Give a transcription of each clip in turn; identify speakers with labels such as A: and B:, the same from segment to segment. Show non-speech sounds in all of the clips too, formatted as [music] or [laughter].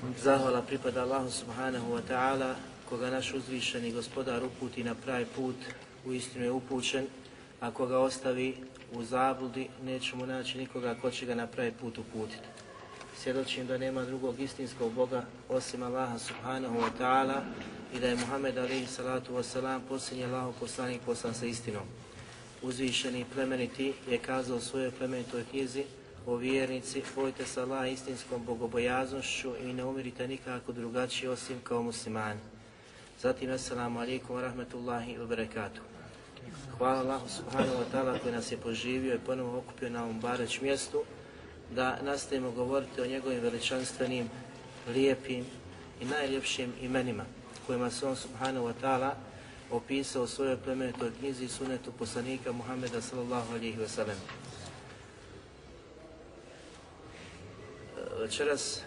A: Zahvala pripada Allahu subhanahu wa ta'ala, koga naš uzvišeni gospodar uputi na pravi put, u istinu je upućen, a koga ostavi u zabludi, nećemo naći nikoga ko će ga na pravi put uputiti. Svjedočim da nema drugog istinskog Boga osim Allaha subhanahu wa ta'ala i da je Muhammed alaihi salatu wa salam posljednji Allahov poslanik poslan sa istinom. Uzvišeni plemeniti je kazao u svojoj plemenitoj knjizi o vjernici, bojte se Allah istinskom bogobojaznošću i ne umirite nikako drugačije osim kao muslimani. Zatim, assalamu alaikum wa rahmatullahi wa barakatuh. Hvala Allahu subhanahu wa ta'ala koji nas je poživio i ponovo okupio na ovom bareć mjestu da nastavimo govoriti o njegovim veličanstvenim, lijepim i najljepšim imenima kojima se on subhanahu wa ta'ala opisao u svojoj plemenitoj knjizi sunetu poslanika Muhammeda sallallahu alaihi wa sallam. Večeras e,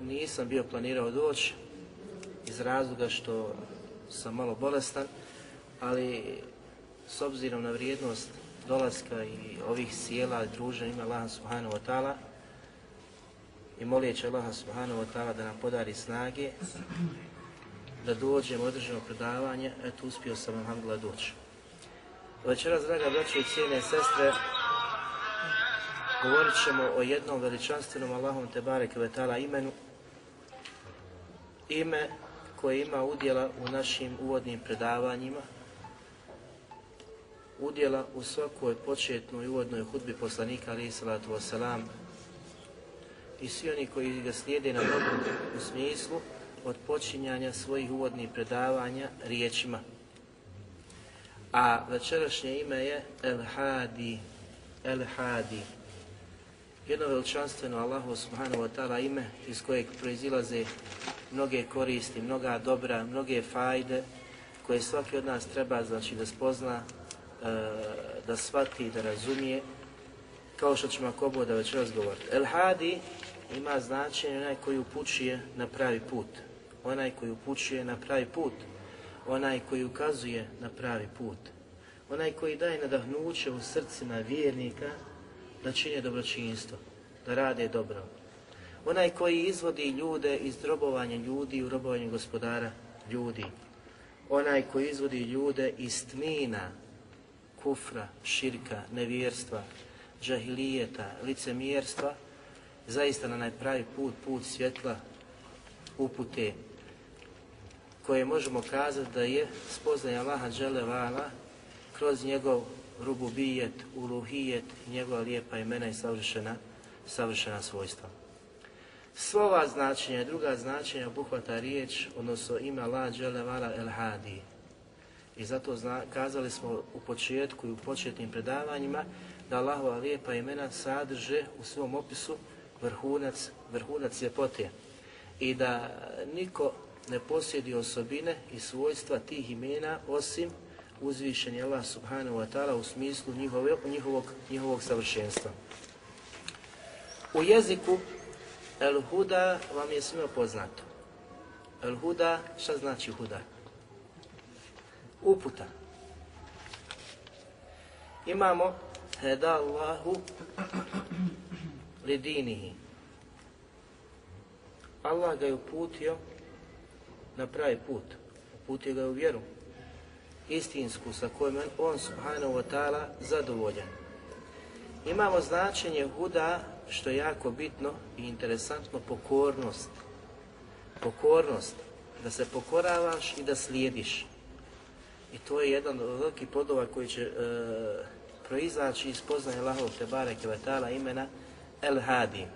A: nisam bio planirao doći iz razloga što sam malo bolestan, ali s obzirom na vrijednost dolaska i ovih sjela i druženja ima Allah subhanahu wa ta'ala i molijeći Allah subhanahu wa ta'ala da nam podari snage da dođemo održeno predavanje, eto uspio sam alhamdulillah doći. Večeras, draga braće i cijene sestre, govorit ćemo o jednom veličanstvenom Allahom Tebare Kvetala imenu, ime koje ima udjela u našim uvodnim predavanjima, udjela u svakoj početnoj i uvodnoj hudbi poslanika alaih salatu wasalam i svi oni koji ga slijede na dobro u smislu od počinjanja svojih uvodnih predavanja riječima. A večerašnje ime je El Hadi, El Hadi. Jedno veličanstveno Allahu subhanahu wa ta'ala ime iz kojeg proizilaze mnoge koristi, mnoga dobra, mnoge fajde koje svaki od nas treba znači da spozna e, da shvati, da razumije, kao što ćemo ako bude već razgovoriti. El Hadi ima značenje onaj koji upućuje na pravi put, onaj koji upućuje na pravi put, onaj koji ukazuje na pravi put, onaj koji daje nadahnuće u srcima vjernika da čine dobročinstvo, da rade dobro. Onaj koji izvodi ljude iz robovanja ljudi u robovanju gospodara ljudi. Onaj koji izvodi ljude iz tmina, kufra, širka, nevjerstva, džahilijeta, licemjerstva, zaista na najpravi put, put svjetla, upute, koje možemo kazati da je spoznaj Allaha Đelevala kroz njegov rububijet, uluhijet, njegova lijepa imena i savršena, savršena svojstva. Sva ova značenja i druga značenja obuhvata riječ, odnosno ime Allah Đelevala El Hadi, I zato zna, kazali smo u početku i u početnim predavanjima da Allahova lijepa imena sadrže u svom opisu vrhunac, vrhunac ljepote i da niko ne posjedi osobine i svojstva tih imena osim uzvišenja Allah subhanahu wa ta'ala u smislu njihove, njihovog, njihovog savršenstva. U jeziku El Huda vam je svima poznato. El Huda, šta znači Huda? Uputa. Imamo heda Allahu lidinihi. Allah ga je uputio na pravi put. Uputio ga u vjeru. Istinsku sa kojom je on subhanahu wa ta'ala zadovoljan. Imamo značenje huda što je jako bitno i interesantno pokornost. Pokornost. Da se pokoravaš i da slijediš. I to je jedan od velikih podova koji će e, proizaći iz poznaje Allahovog Tebare Kevetala imena El Hadi.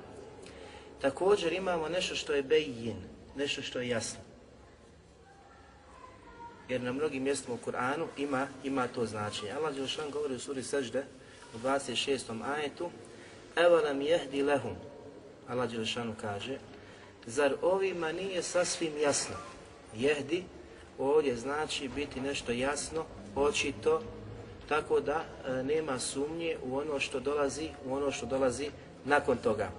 A: Također imamo nešto što je bejin, nešto što je jasno. Jer na mnogim mjestima u Kur'anu ima, ima to značenje. Allah Đelšan govori u suri Sežde u 26. ajetu Evo nam jehdi lehum. Allah Đelšanu kaže Zar ovima nije sasvim jasno? Jehdi ovdje znači biti nešto jasno, očito, tako da e, nema sumnje u ono što dolazi, u ono što dolazi nakon toga.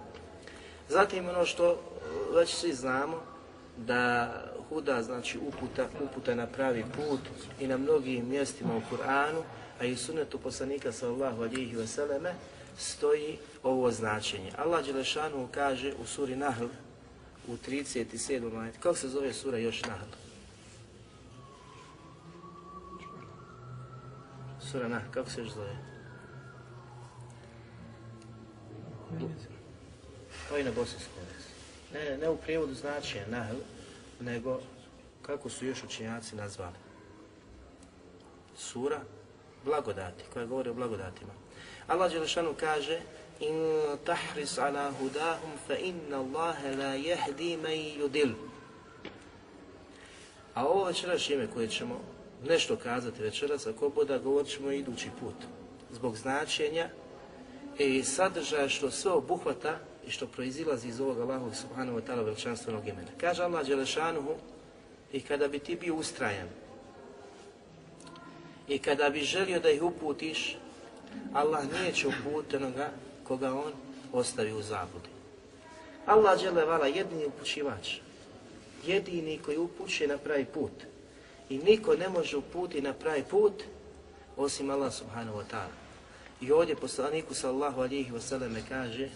A: Zatim ono što e, već svi znamo, da huda znači uputa, uputa na pravi put i na mnogim mjestima u Kur'anu, a i sunetu poslanika sallahu alihi vseleme, stoji ovo značenje. Allah Đelešanu kaže u suri Nahl, u 37. ajet, kako se zove sura još Nahl? Sura Nahl, kako se još zove? To je na bosanskom Ne, ne, ne u prijevodu znači Nahl, nego kako su još učenjaci nazvali. Sura blagodati, koja govori o blagodatima. Allah Đelešanu kaže In tahris ala hudahum fa inna Allahe la jehdi man yudil. A ovo večeraš ime koje ćemo nešto kazati večeras, ako boda govorit ćemo idući put. Zbog značenja i sadržaja što sve obuhvata i što proizilazi iz ovog Allahu subhanahu wa ta'ala veličanstvenog imena. Kaže Allah Đelešanuhu i kada bi ti bio ustrajan i kada bi želio da ih uputiš, Allah neće uputiti onoga koga on ostavi u zabudi. Allah Đelevala jedini upućivač, jedini koji upućuje na pravi put. I niko ne može uputi na pravi put osim Allah subhanahu wa ta'ala. I ovdje poslaniku sallahu alihi wasallam kaže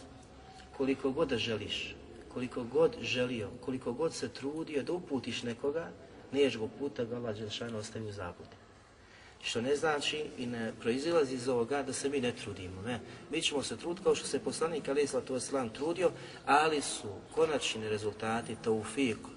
A: koliko god da želiš, koliko god želio, koliko god se trudio da uputiš nekoga, niješ go puta ga Allah Đelšanu ostavi u zabudi. Što ne znači i ne proizilazi iz ovoga da se mi ne trudimo. Ne. Mi ćemo se truditi kao što se poslanik Ali Islatu Islam trudio, ali su konačni rezultati to u fiku.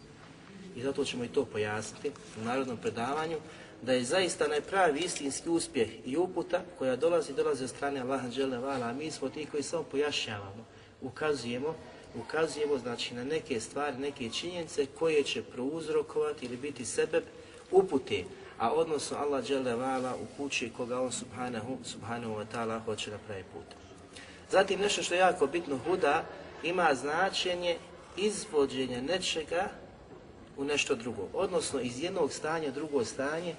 A: I zato ćemo i to pojasniti u narodnom predavanju, da je zaista najpravi istinski uspjeh i uputa koja dolazi, dolazi od strane Allaha Đelevala, a mi smo ti koji samo pojašnjavamo ukazujemo, ukazujemo znači na neke stvari, neke činjenice koje će prouzrokovati ili biti sebeb upute, a odnosno Allah dželle vala upući koga on subhanahu, subhanahu wa ta'ala hoće na pravi put. Zatim nešto što je jako bitno, huda ima značenje izvođenja nečega u nešto drugo, odnosno iz jednog stanja u drugo stanje,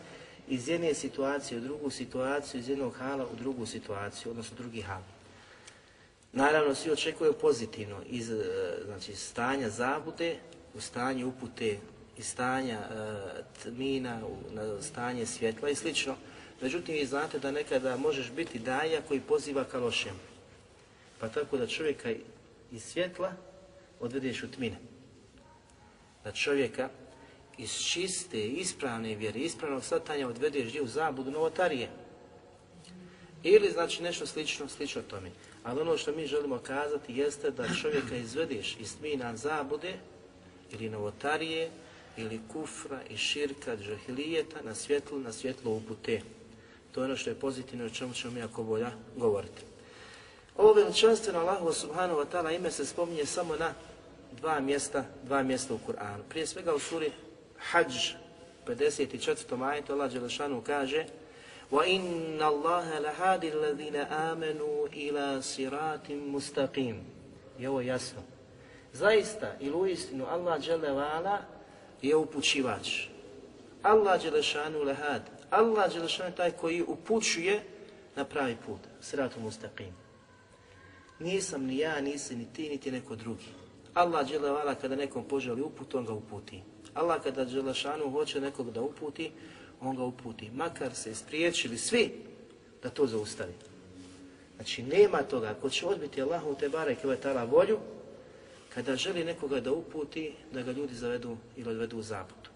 A: iz jedne situacije u drugu situaciju, iz jednog hala u drugu situaciju, odnosno drugi hal. Naravno, svi očekuju pozitivno iz e, znači, stanja zabude u stanje upute iz stanja e, tmina u na stanje svjetla i slično. Međutim, vi znate da nekada možeš biti daja koji poziva ka lošem. Pa tako da čovjeka iz svjetla odvedeš u tmine. Da čovjeka iz čiste, ispravne vjere, ispravnog satanja odvedeš gdje u zabudu novotarije. Ili znači nešto slično, slično tome. Ali ono što mi želimo kazati jeste da čovjeka izvedeš iz tmina zabude ili novotarije ili kufra i širka, džahilijeta na svjetlu, na svjetlo upute. To je ono što je pozitivno o čemu ćemo mi ako bolja govoriti. Ovo veličanstveno Allahu subhanahu wa ta'ala ime se spominje samo na dva mjesta, dva mjesta u Kur'anu. Prije svega u suri Hajj 54. ajetu Allah Đelešanu kaže وَإِنَّ اللَّهَ لَهَادِ الَّذِينَ آمَنُوا إِلَى صِرَاتٍ مُسْتَقِيمٍ I ovo je jasno. Zaista, ili u istinu, Allah Đelevala je upućivač. Allah Đelešanu lehad. Allah Đelešanu je taj koji upućuje na pravi put. Siratu mustaqim. Nisam ni ja, nisi ni ti, niti neko drugi. Allah Đelevala kada nekom poželi uput, on ga uputi. Allah kada Đelešanu hoće nekog da uputi, on ga uputi. Makar se spriječili svi da to zaustavi. Znači nema toga, ako će odbiti Allahu te barek i tala volju, kada želi nekoga da uputi, da ga ljudi zavedu ili odvedu u zabudu.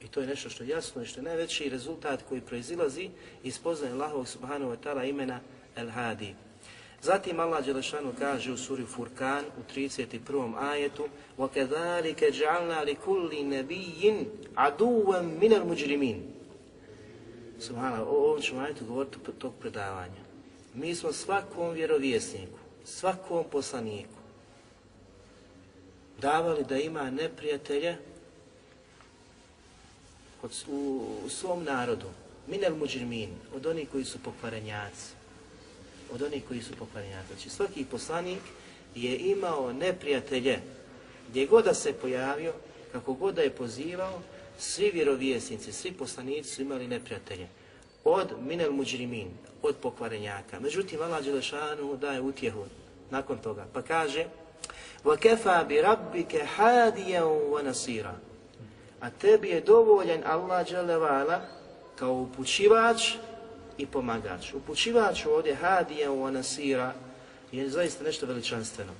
A: I to je nešto što je jasno i što je najveći rezultat koji proizilazi iz poznaje Allahovog subhanahu wa ta'ala imena El Hadi. Zatim Allah Đelešanu kaže u suri Furkan u 31. ajetu وَكَذَلِكَ جَعَلْنَا لِكُلِّ نَبِيٍّ عَدُوًا مِنَ الْمُجْرِمِينَ Subhana, o ovom ćemo ajetu govoriti tog predavanja. Mi smo svakom vjerovjesniku, svakom poslaniku davali da ima neprijatelje od, u, u svom narodu, minel muđirmin, od onih koji su pokvarenjaci, od onih koji su pokvarenjaci. Znači svaki poslanik je imao neprijatelje, gdje god da se pojavio, kako god da je pozivao, svi vjerovjesnici, svi poslanici su imali neprijatelje. Od minel muđrimin, od pokvarenjaka. Međutim, Allah Đelešanu daje utjehu nakon toga, pa kaže وَكَفَا بِرَبِّكَ حَادِيًا وَنَصِيرًا A tebi je dovoljen Allah Đelevala kao upućivač i pomagač. Upućivač ovdje Hadijan wa Nasira je zaista nešto veličanstveno.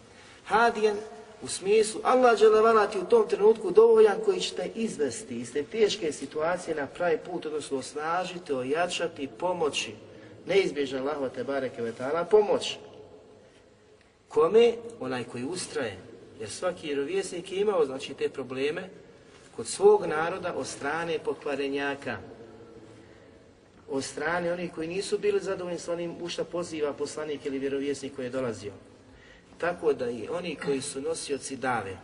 A: Hadijan u smislu Allah Đelevala ti u tom trenutku dovoljan koji će te izvesti iz te teške situacije na pravi put, odnosno osnažiti, ojačati, pomoći. Neizbježna Allahova te bareke vetala, pomoć. Kome? Onaj koji ustraje. Jer svaki vjerovjesnik je imao znači, te probleme kod svog naroda od strane pokvarenjaka. Od strane onih koji nisu bili zadovoljni s onim u šta poziva poslanik ili vjerovjesnik koji je dolazio. Tako da i oni koji su nosioci dave,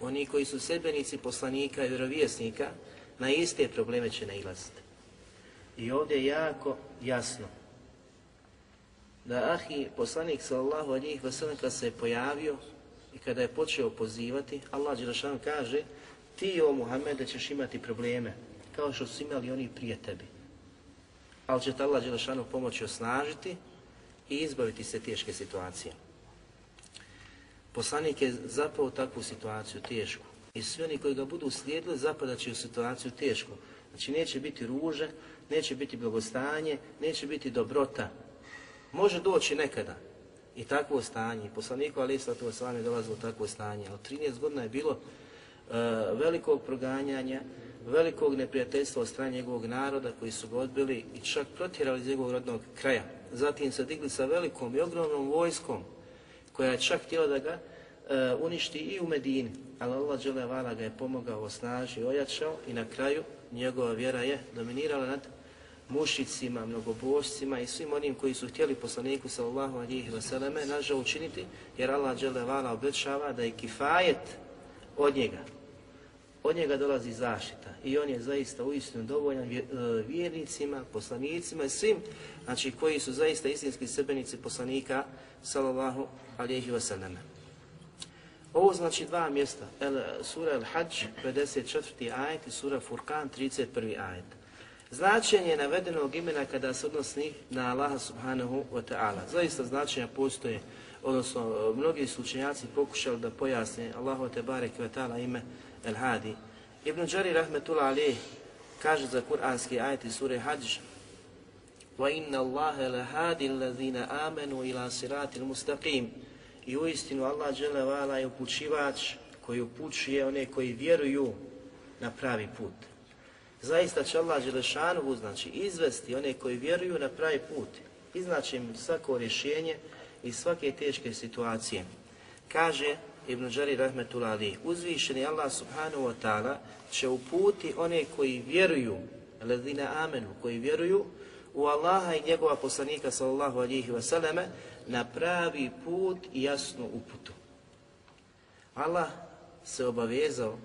A: oni koji su sebenici poslanika i vjerovjesnika, na iste probleme će nailaziti. I ovdje je jako jasno da ahi poslanik sallallahu alihi vasallam kada se je pojavio i kada je počeo pozivati, Allah Đelešanu kaže ti o Muhammede ćeš imati probleme kao što su imali oni prije tebi. Ali će te Allah Đelešanu pomoći osnažiti i izbaviti se teške situacije. Poslanik je zapao takvu situaciju tešku i svi oni koji ga budu slijedili zapadaće u situaciju tešku. Znači neće biti ruže, neće biti blagostanje, neće biti dobrota, Može doći nekada i takvo stanje. Poslaniku Ali Islatu Osam je dolazilo takvo stanje. Od 13 godina je bilo uh, velikog proganjanja, velikog neprijateljstva od strane njegovog naroda koji su ga odbili i čak protjerali iz njegovog rodnog kraja. Zatim se digli sa velikom i ogromnom vojskom koja je čak htjela da ga e, uništi i u Medini. Ali Allah Đelevala ga je pomogao, osnažio, ojačao i na kraju njegova vjera je dominirala nad mušicima, mnogobožcima i svim onim koji su htjeli poslaniku sallallahu alihi vseleme nažal učiniti, jer Allah dželevala obećava da je kifajet od njega. Od njega dolazi zaštita i on je zaista uistinu dovoljan e, vjernicima, poslanicima i svim znači, koji su zaista istinski sebenici poslanika sallallahu alihi wasallam. Ovo znači dva mjesta, el, sura Al-Hajj 54. ajet i sura Furkan 31. ajet značenje navedenog imena kada se odnosi na Allaha subhanahu wa ta'ala. Zaista značenja postoje, odnosno mnogi slučenjaci pokušali da pojasne Allahu te barek wa ta'ala ime El Hadi. Ibn Đari rahmetullah alih kaže za kuranski ajet iz sure Hajj وَإِنَّ اللَّهَ لَهَادِ الَّذِينَ آمَنُوا إِلَى صِرَاتِ الْمُسْتَقِيمِ I u istinu Allah dželevala je upućivač koji upućuje one koji vjeruju na pravi put zaista će Allah Đelešanu znači, izvesti one koji vjeruju na pravi put, iznaći im svako rješenje i svake teške situacije. Kaže Ibn Đari Rahmetul Ali, uzvišeni Allah subhanahu wa ta'ala će uputi one koji vjeruju, ledina amenu, koji vjeruju u Allaha i njegova poslanika sallallahu alihi wasallame na pravi put i jasnu uputu. Allah se obavezao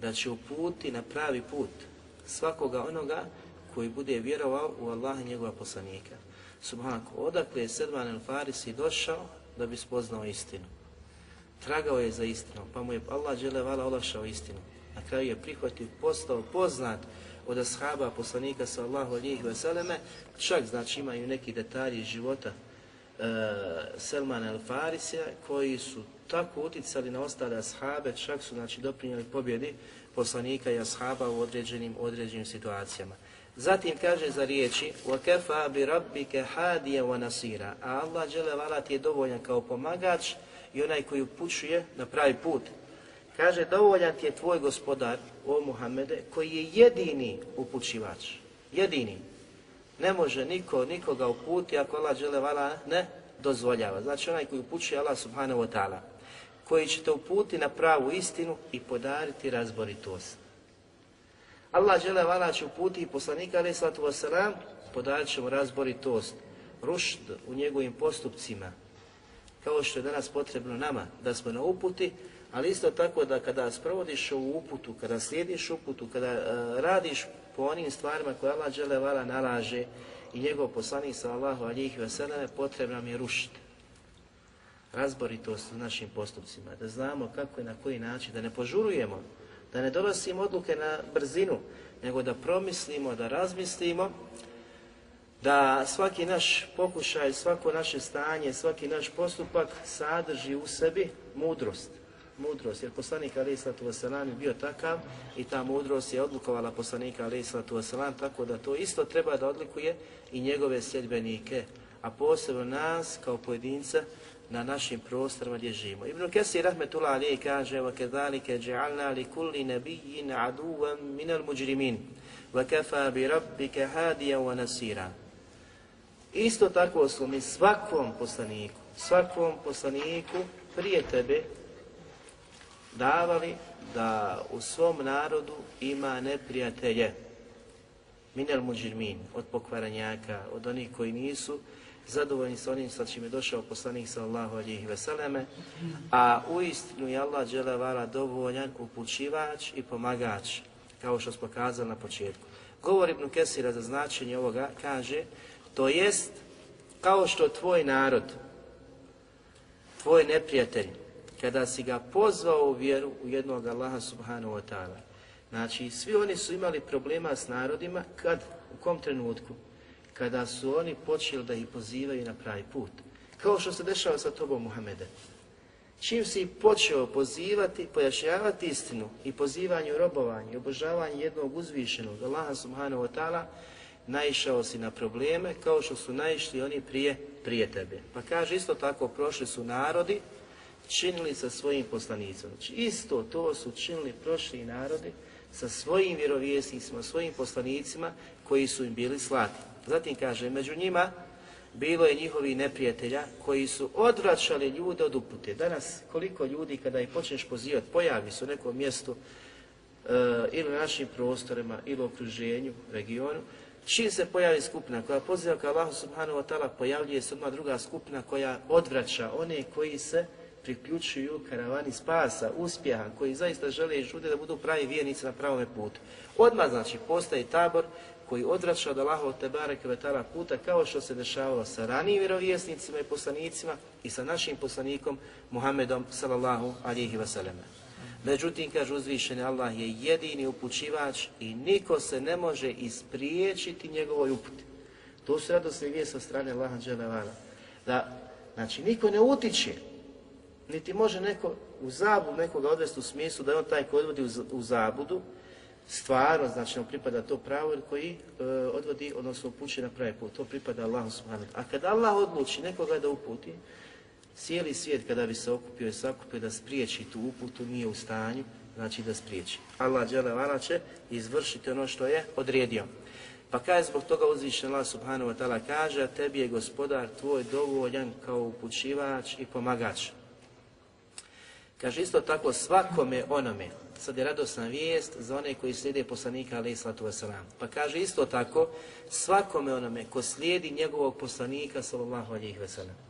A: da će uputi na pravi put, svakoga onoga koji bude vjerovao u Allaha i njegova poslanika. Subhanako, odakle je Sedman el Farisi došao da bi spoznao istinu Tragao je za istinu, pa mu je Allah dželevala olakšao istinu. Na kraju je prihvatio, postao poznat od ashaba poslanika sallahu alihi vseleme, čak znači imaju neki detalji života Selmana el Farisija koji su tako uticali na ostale ashabe, čak su znači, doprinjeli pobjedi poslanika i ashaba u određenim, određenim situacijama. Zatim kaže za riječi وَكَفَا بِرَبِّكَ حَادِيَ وَنَسِيرًا A Allah dželle ti je dovoljan kao pomagač i onaj koji upućuje na pravi put. Kaže, dovoljan ti je tvoj gospodar, o Muhammede, koji je jedini upućivač. Jedini. Ne može niko nikoga uputi ako Allah dželle ne dozvoljava. Znači onaj koji upućuje Allah subhanahu wa ta'ala, koji će te uputi na pravu istinu i podariti razboritost. Allah žele vala će uputi poslanika alaih sallatu wasalam, podarit će mu razboritost, rušt u njegovim postupcima, kao što je danas potrebno nama da smo na uputi, ali isto tako da kada sprovodiš u uputu, kada slijediš uputu, kada uh, radiš po onim stvarima koje Allah žele vala nalaže i njegov poslanik sallallahu alihi wasalam, potrebno nam je rušiti. Razboritost u našim postupcima, da znamo kako i na koji način, da ne požurujemo, da ne donosimo odluke na brzinu, nego da promislimo, da razmislimo, da svaki naš pokušaj, svako naše stanje, svaki naš postupak sadrži u sebi mudrost. Mudrost, jer poslanik Ali Islatu Veselam je bio takav i ta mudrost je odlukovala poslanika Ali Islatu Veselam, tako da to isto treba da odlikuje i njegove sljedbenike, a posebno nas kao pojedinca na našim prostorima gdje živimo. Ibn Kesir rahmetullah alijih kaže وَكَذَلِكَ جَعَلْنَا لِكُلِّ نَبِيِّنْ عَدُوًا مِنَ الْمُجْرِمِينَ وَكَفَى بِرَبِّكَ هَادِيًا وَنَسِيرًا Isto tako su mi svakom poslaniku, svakom poslaniku prije tebe davali da u svom narodu ima neprijatelje. Minel muđirmin, od pokvaranjaka, od onih koji nisu zadovoljni sa onim sa čim je došao poslanik sallallahu alihi veseleme, a u istinu je Allah dželevala dovoljan upućivač i pomagač, kao što smo kazali na početku. Govor Ibn Kesira za značenje ovoga kaže, to jest kao što tvoj narod, tvoj neprijatelj, kada si ga pozvao u vjeru u jednog Allaha subhanahu wa ta'ala, znači svi oni su imali problema s narodima, kad, u kom trenutku? kada su oni počeli da ih pozivaju na pravi put. Kao što se dešava sa tobom, Muhammede. Čim si počeo pozivati, pojašnjavati istinu i pozivanje robovanje i obožavanje jednog uzvišenog, Allaha subhanahu wa ta'ala, naišao si na probleme kao što su naišli oni prije, prije tebe. Pa kaže isto tako, prošli su narodi, činili sa svojim poslanicom. Znači isto to su činili prošli narodi sa svojim vjerovjesnicima, svojim poslanicima koji su im bili slati. Zatim kaže, među njima bilo je njihovi neprijatelja koji su odvraćali ljude od upute. Danas koliko ljudi kada ih počneš pozivati, pojavi se u nekom mjestu e, ili na našim prostorima ili u okruženju, regionu, čim se pojavi skupina koja poziva ka Allahu subhanahu wa ta'ala, pojavljuje se odmah druga skupina koja odvraća one koji se priključuju karavani spasa, uspjeha, koji zaista žele i žude da budu pravi vjernici na pravome putu. Odmah znači postaje tabor koji odvraća od Allahov Tebare Kvetala puta kao što se dešavalo sa ranijim vjerovjesnicima i poslanicima i sa našim poslanikom Muhammedom sallallahu alihi wasallam. Međutim, kaže uzvišeni Allah je jedini upućivač i niko se ne može ispriječiti njegovoj uputi. To su radosne vije sa strane Allaha Đelevana. Da, znači, niko ne utiče, niti može neko u zabudu nekoga odvesti u smislu da je on taj koji odvodi u zabudu, stvarno, znači on pripada to pravo koji e, odvodi, odnosno upući na pravi put. To pripada Allahu subhanahu A kada Allah odluči nekoga da uputi, cijeli svijet kada bi se okupio i sakupio da spriječi tu uputu, nije u stanju, znači da spriječi. Allah džele će izvršiti ono što je odredio. Pa kaj zbog toga uzvišen Allah subhanahu wa ta'ala kaže, a tebi je gospodar tvoj dovoljan kao upućivač i pomagač. Kaže isto tako svakome onome, sad je radosna vijest za one koji slijede poslanika alaih sallatu wasalam. Pa kaže isto tako, svakome onome ko slijedi njegovog poslanika sallallahu alaihi wasalam.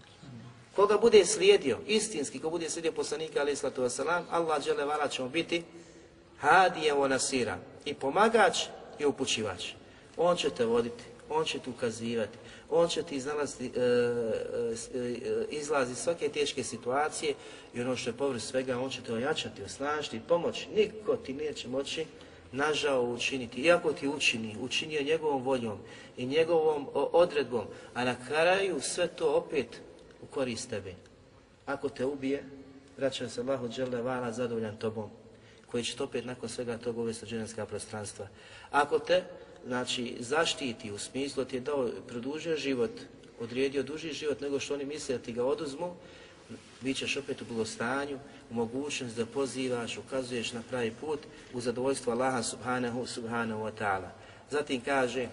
A: Koga bude slijedio, istinski, ko bude slijedio poslanika alaih sallatu wasalam, Allah žele vala ćemo biti hadije o nasira i pomagač i upućivač. On će te voditi, on će te ukazivati, on će ti iznalaziti, e, e, e izlazi svake teške situacije i ono što je površ svega, on će te ojačati, osnažiti, pomoći. Niko ti neće moći nažao učiniti. Iako ti učini, učinio njegovom voljom i njegovom odredbom, a na kraju sve to opet u korist tebe. Ako te ubije, vraća se Allahu dželle vala zadovoljan tobom, koji će to opet nakon svega toga uvesti u dženevska prostranstva. Ako te, znači, zaštiti u smislu ti je dao, produžio život, odredio duži život nego što oni misle da ti ga oduzmu, bit ćeš opet u blagostanju, u mogućnost da pozivaš, ukazuješ na pravi put u zadovoljstvo Allaha subhanahu subhanahu wa ta'ala. Zatim kaže,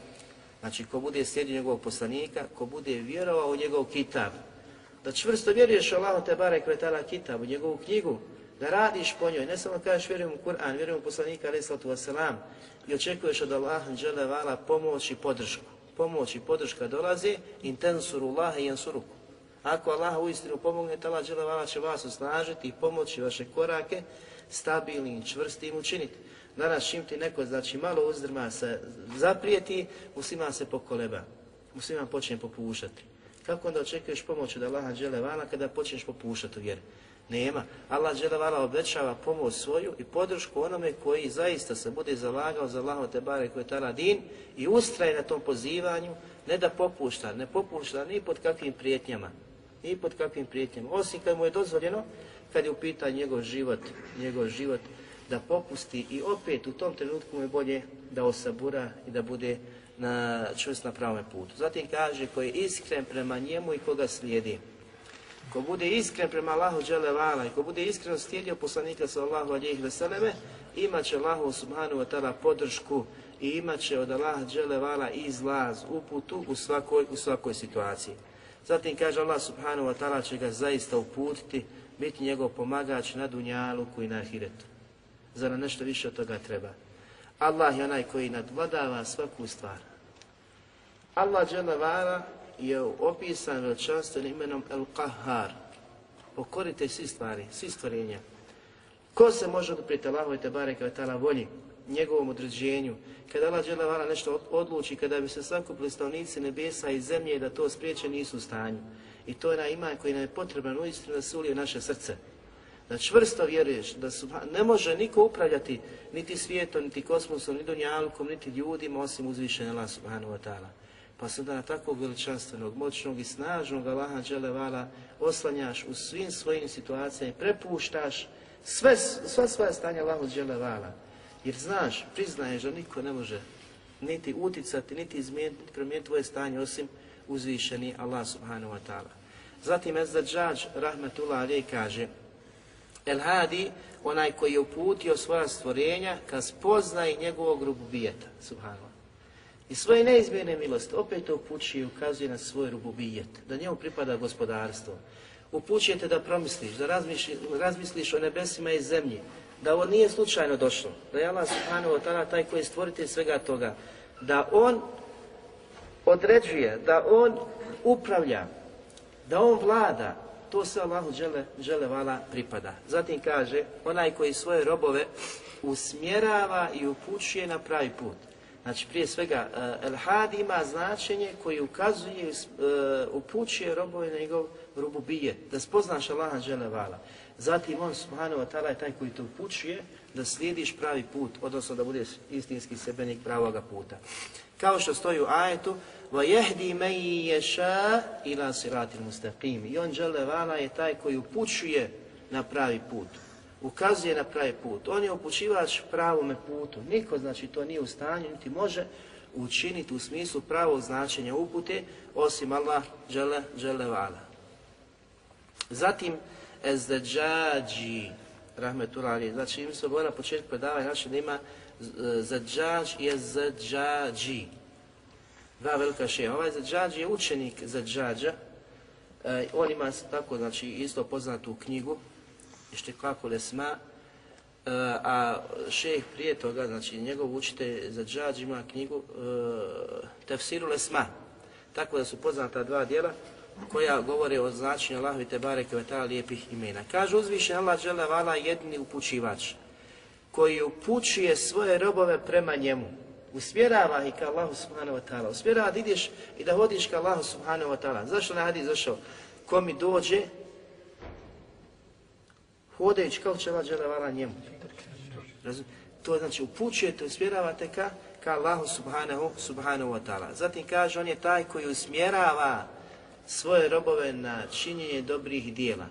A: znači ko bude slijedio njegovog poslanika, ko bude vjerovao u njegov kitab, da čvrsto vjeruješ Allahu te barek ve ta'ala njegovu knjigu, da radiš po njoj, ne samo kažeš vjerujem u Kur'an, vjerujem u poslanika alaih sallatu wasalam i očekuješ od Allaha džele vala pomoć i podršku. Pomoć i podrška dolazi, intensuru Allaha i jansuruku. Ako Allah u istinu pomogne, Allah dželevala će vas osnažiti i pomoći vaše korake stabilnim, čvrstim učiniti. Danas čim ti neko, znači malo uzdrma se zaprijeti, muslima se pokoleba, muslima počne popušati. Kako onda očekuješ pomoć od Allaha Đelevala kada počneš popuštati u vjeru? Nema. Allah Đelevala obećava pomoć svoju i podršku onome koji zaista se bude zalagao za Allaho te bare koji je tada din i ustraje na tom pozivanju, ne da popušta, ne popušta ni pod kakvim prijetnjama, ni pod kakvim prijetnjama. Osim kad mu je dozvoljeno, kad je u pitanju njegov život, njegov život, da popusti i opet u tom trenutku mu je bolje da osabura i da bude na čvrst na pravom putu. Zatim kaže koji je iskren prema njemu i koga slijedi. Ko bude iskren prema Allahu dželevala i ko bude iskreno slijedio poslanika sallahu alijih veseleme, imat će Allahu subhanahu wa ta'ala podršku i imat će od Allaha dželevala izlaz, uputu u svakoj, u svakoj situaciji. Zatim kaže Allah subhanahu wa ta'ala će ga zaista uputiti, biti njegov pomagač na dunjaluku i na ahiretu. Zar nešto više od toga treba? Allah je onaj koji nadvladava svaku stvar. Allah dželevala je opisan veličanstvenim imenom El Qahar. Pokorite svi stvari, svi stvorenja. Ko se može odupriti Allahu te Tebare kao tala volji, njegovom određenju, kada Allah dželevala nešto odluči, kada bi se sakupili stavnici nebesa i zemlje da to spriječe nisu u stanju. I to je na iman koji nam je potreban u istinu da se ulije naše srce. Da čvrsto vjeruješ, da su, ne može niko upravljati niti svijetom, niti kosmosom, ni dunjalkom, niti ljudima, osim uzvišenja Allah subhanahu wa ta'ala. Pa se da na takvog veličanstvenog, moćnog i snažnog Allaha Đelevala oslanjaš u svim svojim situacijama i prepuštaš sve, sva svoja stanja Allahu Đelevala. Jer znaš, priznaješ da niko ne može niti uticati, niti izmijeniti, promijeniti tvoje stanje osim uzvišeni Allah subhanahu wa ta'ala. Zatim Ezdađađ, rahmetullah alijek, kaže El Hadi, onaj koji je uputio svoja stvorenja, kad spozna njegovog rububijeta, subhanahu I svoje neizmjerne milosti opet to upućuje i ukazuje na svoj rububijet, da njemu pripada gospodarstvo. Upućujete da promisliš, da razmisliš, razmisliš o nebesima i zemlji, da ovo nije slučajno došlo, da je Allah subhanahu wa ta'ala taj koji je stvoritelj svega toga, da on određuje, da on upravlja, da on vlada, to se Allahu žele, žele vala pripada. Zatim kaže, onaj koji svoje robove usmjerava i upućuje na pravi put. Znači, prije svega, uh, El Had ima značenje koji ukazuje, uh, upućuje robove na njegov rububijet, da spoznaš Allaha džele vala. Zatim on, subhanahu wa ta'ala, je taj koji te upućuje da slijediš pravi put, odnosno da budeš istinski sebenik pravoga puta. Kao što stoji u ajetu, وَيَهْدِي مَنْ يَشَا إِلَا سِرَاتِ الْمُسْتَقِيمِ I on, džele vala, je taj koji upućuje na pravi put ukazuje na pravi put. On je upućivač pravome putu. Niko, znači, to nije u stanju, niti može učiniti u smislu pravog značenja upute, osim Allah džele, džele vala. Zatim, ezdeđađi, rahmetulari, znači im se ovo na početku predavanja naše da ima zadžađ e, i ezdeđađi. Dva velika šeha. Ovaj zadžađi je učenik zadžađa, e, on ima tako, znači, isto poznatu knjigu, ište lesma, e, a šejh prije toga, znači njegov učitelj za džađ ima knjigu uh, Tefsiru lesma, tako da su poznata dva dijela koja govore o značenju Allahovi te bareke ve ta'ala lijepih imena. Kaže uzvišen Allah dželle vala jedni upućivač koji upućuje svoje robove prema njemu. Usmjerava ih ka Allahu subhanahu wa ta'ala. Usmjerava da ideš i da hodiš ka Allahu subhanahu wa ta'ala. Zašto ne hadis zašao? Ko mi dođe, hodajući kao će Allah dželevala njemu. Razum? To znači upućujete, usmjeravate ka, ka Allahu subhanahu, subhanahu wa ta'ala. Zatim kaže, on je taj koji usmjerava svoje robove na činjenje dobrih dijela.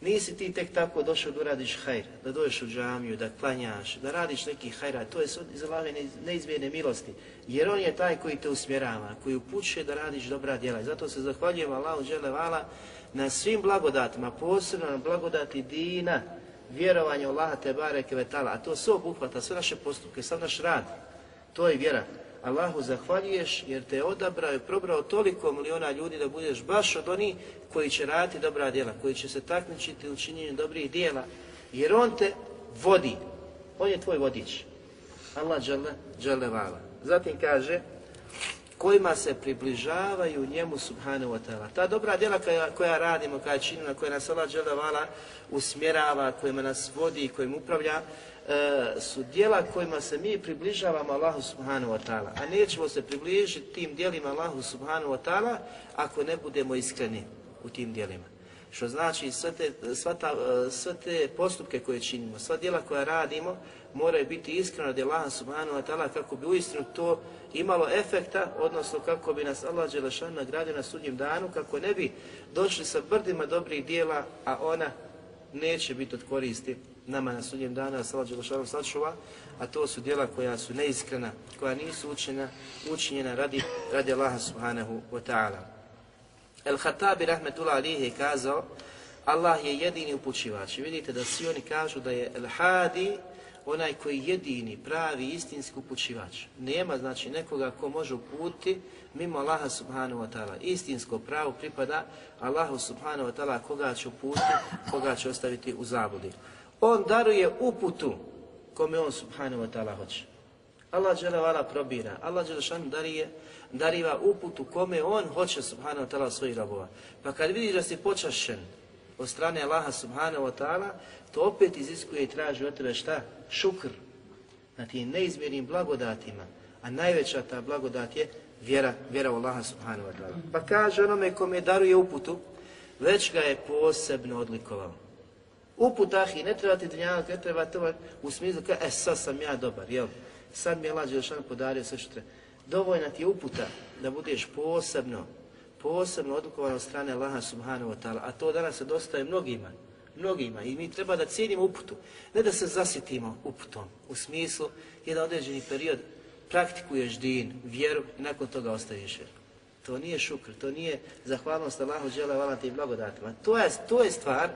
A: Nisi ti tek tako došao da uradiš hajr, da dođeš u džamiju, da klanjaš, da radiš neki hajra, to je iz Allahove neizmjerne milosti. Jer on je taj koji te usmjerava, koji upućuje da radiš dobra djela. I zato se zahvaljujem Allahu Đelevala na svim blagodatima, posebno na blagodati dina, vjerovanje Allaha te bareke vetala, a to sve obuhvata, sve naše postupke, sav naš rad, to je vjera. Allahu zahvaljuješ jer te je odabrao i probrao toliko miliona ljudi da budeš baš od onih koji će raditi dobra djela, koji će se takmičiti u činjenju dobrih djela, jer on te vodi, on je tvoj vodič. Allah džele, džele vala. Zatim kaže, kojima se približavaju njemu subhanahu wa ta'ala. Ta dobra djela koja, koja radimo, koja činimo, koja nas Allah džele vala usmjerava, kojima nas vodi, kojim upravlja, e, su djela kojima se mi približavamo Allahu subhanahu wa ta'ala. A nećemo se približiti tim djelima Allahu subhanahu wa ta'ala ako ne budemo iskreni u tim djelima. Što znači sve te, sva ta, e, sve te postupke koje činimo, sva djela koja radimo, moraju biti iskreno od Allaha subhanahu wa ta'ala kako bi uistinu to imalo efekta, odnosno kako bi nas Allah Đelešan nagradio na sudnjem danu, kako ne bi došli sa brdima dobrih dijela, a ona neće biti od koristi nama na sudnjem danu, a Allah Đelešan sačuva, a to su dijela koja su neiskrena, koja nisu učena, učinjena radi, radi Allaha subhanahu wa ta'ala. El-Hatabi rahmetullah alihi je kazao, Allah je jedini upućivač. Vidite da svi oni kažu da je El-Hadi onaj koji jedini, pravi, istinski upućivač. Nema znači nekoga ko može uputi mimo Allaha subhanahu wa ta'ala. Istinsko pravo pripada Allahu subhanahu wa ta'ala koga će uputi, koga će ostaviti u zabudi. On daruje uputu kome on subhanahu wa ta'ala hoće. Allah džele vala probira, Allah džele šan darije, dariva uputu kome on hoće subhanahu wa ta'ala svojih rabova. Pa kad vidiš da si počašen od strane Allaha subhanahu wa ta'ala, to opet iziskuje i traži od tebe šta? Šukr na tim neizmjernim blagodatima. A najveća ta blagodat je vjera, vjera u Allaha subhanahu wa ta'ala. Pa kaže onome kome daruje uputu, već ga je posebno odlikovao. Uput ahi, ne treba ti dunjavak, ne treba to u smislu kao, e sad sam ja dobar, jel? Sad mi je Allah Đelšan podario sve što treba. Dovoljna ti je uputa da budeš posebno, posebno odlikovan od strane Allaha subhanahu wa ta'ala, a to danas se dostaje mnogima mnogima i mi treba da cijenimo uputu, ne da se zasitimo uputom, u smislu jedan određeni period praktikuješ din, vjeru i nakon toga ostaviš vjeru. To nije šukr, to nije zahvalnost Allahu žele vala ti blagodatima. To je, to je stvar,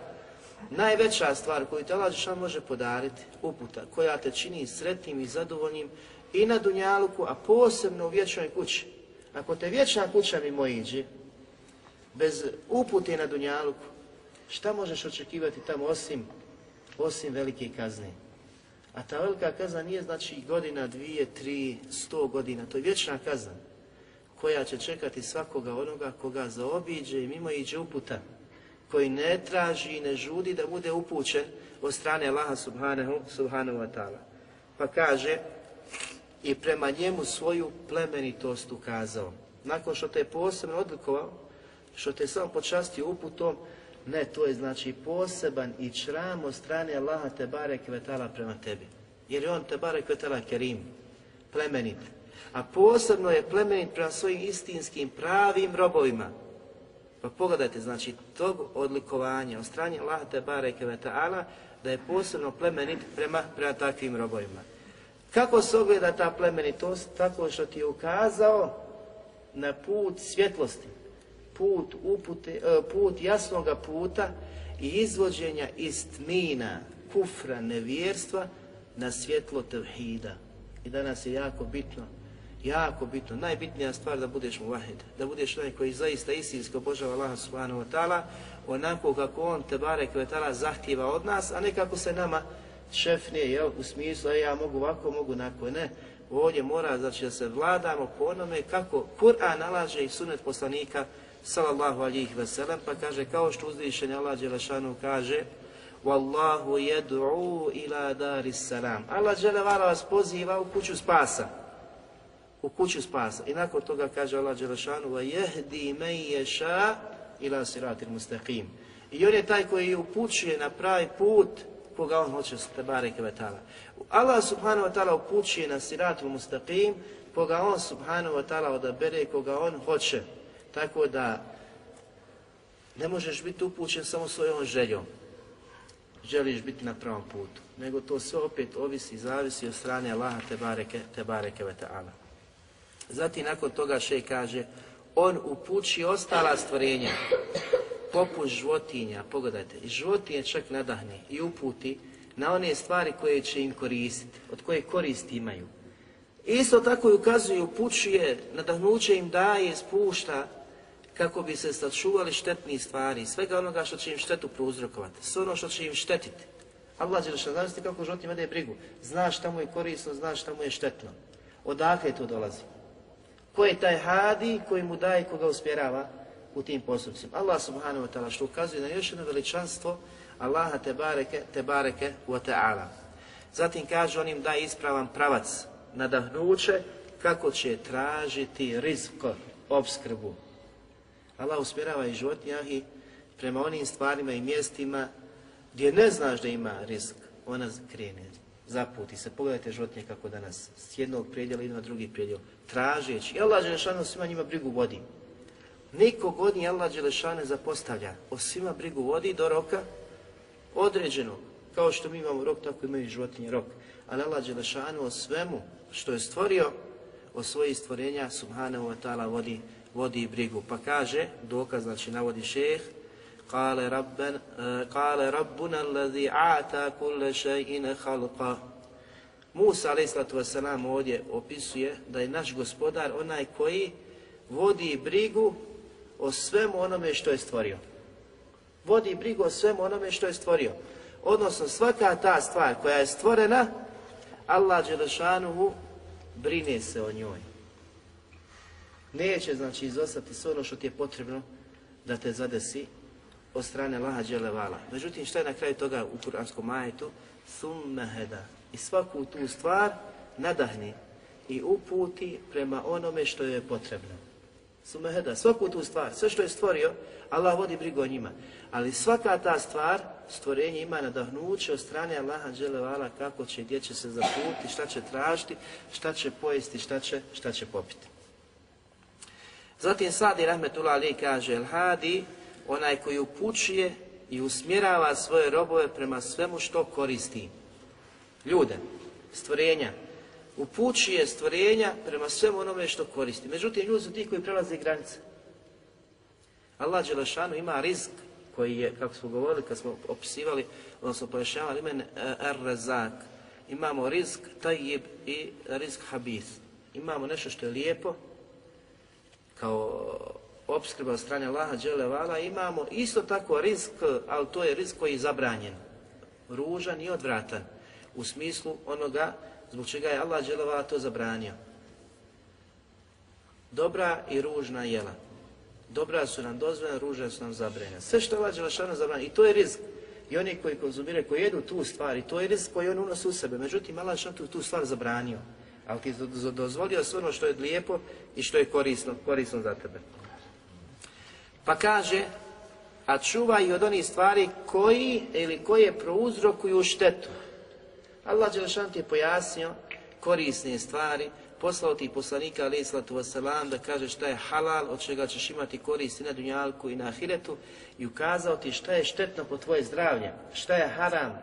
A: najveća stvar koju te Allah Žešan može podariti, uputa, koja te čini sretnim i zadovoljnim i na Dunjaluku, a posebno u vječnoj kući. Ako te vječna kuća mi mojiđi, bez upute na Dunjaluku, šta možeš očekivati tamo osim, osim velike kazne? A ta velika kazna nije znači godina, dvije, tri, sto godina, to je vječna kazna koja će čekati svakoga onoga koga zaobiđe i mimo iđe uputa, koji ne traži i ne žudi da bude upućen od strane Allaha subhanahu, subhanahu wa ta'ala. Pa kaže, i prema njemu svoju plemenitost ukazao. Nakon što te je posebno odlikovao, što te sam počastio uputom, Ne, to je znači poseban i čram od strane Allaha te barek vetala prema tebi. Jer je on te barek vetala kerim, plemenit. A posebno je plemenit prema svojim istinskim pravim robovima. Pa pogledajte, znači, tog odlikovanja od strane Allaha te barek vetala da je posebno plemenit prema, prema takvim robovima. Kako se ogleda ta plemenitost? Tako što ti je ukazao na put svjetlosti put upute, e, put jasnoga puta i izvođenja iz tmina, kufra, nevjerstva na svjetlo tevhida. I danas je jako bitno, jako bitno, najbitnija stvar da budeš muvahid, da budeš onaj koji zaista istinsko obožava Allaha subhanahu wa ta'ala, onako kako on te barek ve ta'ala zahtjeva od nas, a ne kako se nama šefnije, jel, u smislu, ja mogu ovako, mogu onako, ne. Ovdje mora, znači, da se vladamo po onome kako Kur'an nalaže i sunet poslanika, sallallahu alihi veselem, pa kaže kao što uzvišen Allah Đelešanu kaže Wallahu yad'u ila daris salam. Allah Đelevala vas poziva u kuću spasa. U kuću spasa. I nakon toga kaže Allah Đelešanu wa jehdi men ješa ila siratil mustaqim. I on je taj koji upućuje na pravi put koga on hoće se bareke ve ta'ala. Allah subhanahu wa ta'ala upućuje na siratul mustaqim koga on subhanahu wa ta'ala odabere koga on hoće. Tako da Ne možeš biti upućen samo svojom željom. Želiš biti na pravom putu. Nego to sve opet ovisi i zavisi od strane Allaha te bareke, te bareke ve ta'ala. Zatim nakon toga še kaže, on upući ostala stvorenja, poput životinja, pogledajte, i životinje čak nadahne i uputi na one stvari koje će im koristiti, od koje koristi imaju. Isto tako i ukazuje, upućuje, nadahnuće im daje, spušta, kako bi se sačuvali štetni stvari, svega onoga što će im štetu prouzrokovati, sve ono što će im štetiti. Allah će što znaš ti kako životinje vede brigu, znaš šta mu je korisno, znaš šta mu je štetno. Odakle to dolazi? Ko je taj hadi koji mu daje i koga uspjerava u tim postupcima? Allah subhanahu wa ta'ala što ukazuje na još jedno veličanstvo Allaha te bareke, te bareke wa ta'ala. Zatim kaže onim da ispravan pravac, nadahnuće kako će tražiti rizko, obskrbu. Allah usmjerava i životinjahi prema onim stvarima i mjestima gdje ne znaš da ima rizik, ona krene, zaputi se. Pogledajte životinje kako danas s jednog predjela idu na drugi predjel, tražeći. I Allah Đelešanu svima njima brigu vodi. Niko godin Allah Đelešane zapostavlja. O svima brigu vodi do roka određeno. Kao što mi imamo rok, tako imaju životinje rok. Ali Allah Đelešanu o svemu što je stvorio, o svojih stvorenja, subhanahu wa ta'ala, vodi, vodi brigu. Pa kaže, dokaz, znači navodi šeh, قال ربنا قال ربنا الذي اعطى كل شيء خلقه Musa a.s. ovdje opisuje da je naš gospodar onaj koji vodi brigu o svemu onome što je stvorio. Vodi brigu o svemu onome što je stvorio. Odnosno svaka ta stvar koja je stvorena, Allah Đelešanuhu brine se o njoj. Neće znači izostati sve ono što ti je potrebno da te zadesi od strane Laha Đelevala. Međutim, šta je na kraju toga u kuranskom majetu? Summeheda. I svaku tu stvar nadahni i uputi prema onome što je potrebno. Summeheda. Svaku tu stvar, sve što je stvorio, Allah vodi brigu o njima. Ali svaka ta stvar, stvorenje ima nadahnuće od strane Allaha Đelevala kako će, gdje će se zaputi, šta će tražiti, šta će pojesti, šta će, šta će popiti. Zatim Sadi Rahmetullah Ali kaže, El Hadi, onaj koji upućuje i usmjerava svoje robove prema svemu što koristi. Ljude, stvorenja, upućuje stvorenja prema svemu onome što koristi. Međutim, ljudi su ti koji prelaze granice. Allah Đelešanu ima rizk koji je, kako smo govorili, kad smo opisivali, odnosno pojašnjavali imen Ar-Razak. Imamo rizk tajib i rizk habis. Imamo nešto što je lijepo, kao obskrba od strane Allaha Đelevala, imamo isto tako risk, ali to je risk koji je zabranjen, ružan i odvratan, u smislu onoga zbog čega je Allah Đelevala to zabranio. Dobra i ružna jela. Dobra su nam dozvoljena, ružna su nam zabranjena. Sve što je Allah Đelešana zabranio, i to je risk. I oni koji konzumiraju, koji jedu tu stvar, i to je risk koji on unosi u sebe. Međutim, Allah Đelešana tu, tu stvar zabranio. Ali ti dozvolio sve ono što je lijepo i što je korisno, korisno za tebe. Pa kaže, a čuvaj od onih stvari koji ili koje prouzrokuju štetu. Allah Đelešan ti je pojasnio korisne stvari, poslao ti poslanika alaih sallatu wasalam da kaže šta je halal, od čega ćeš imati koristi na dunjalku i na ahiretu i ukazao ti šta je štetno po tvoje zdravlje, šta je haram,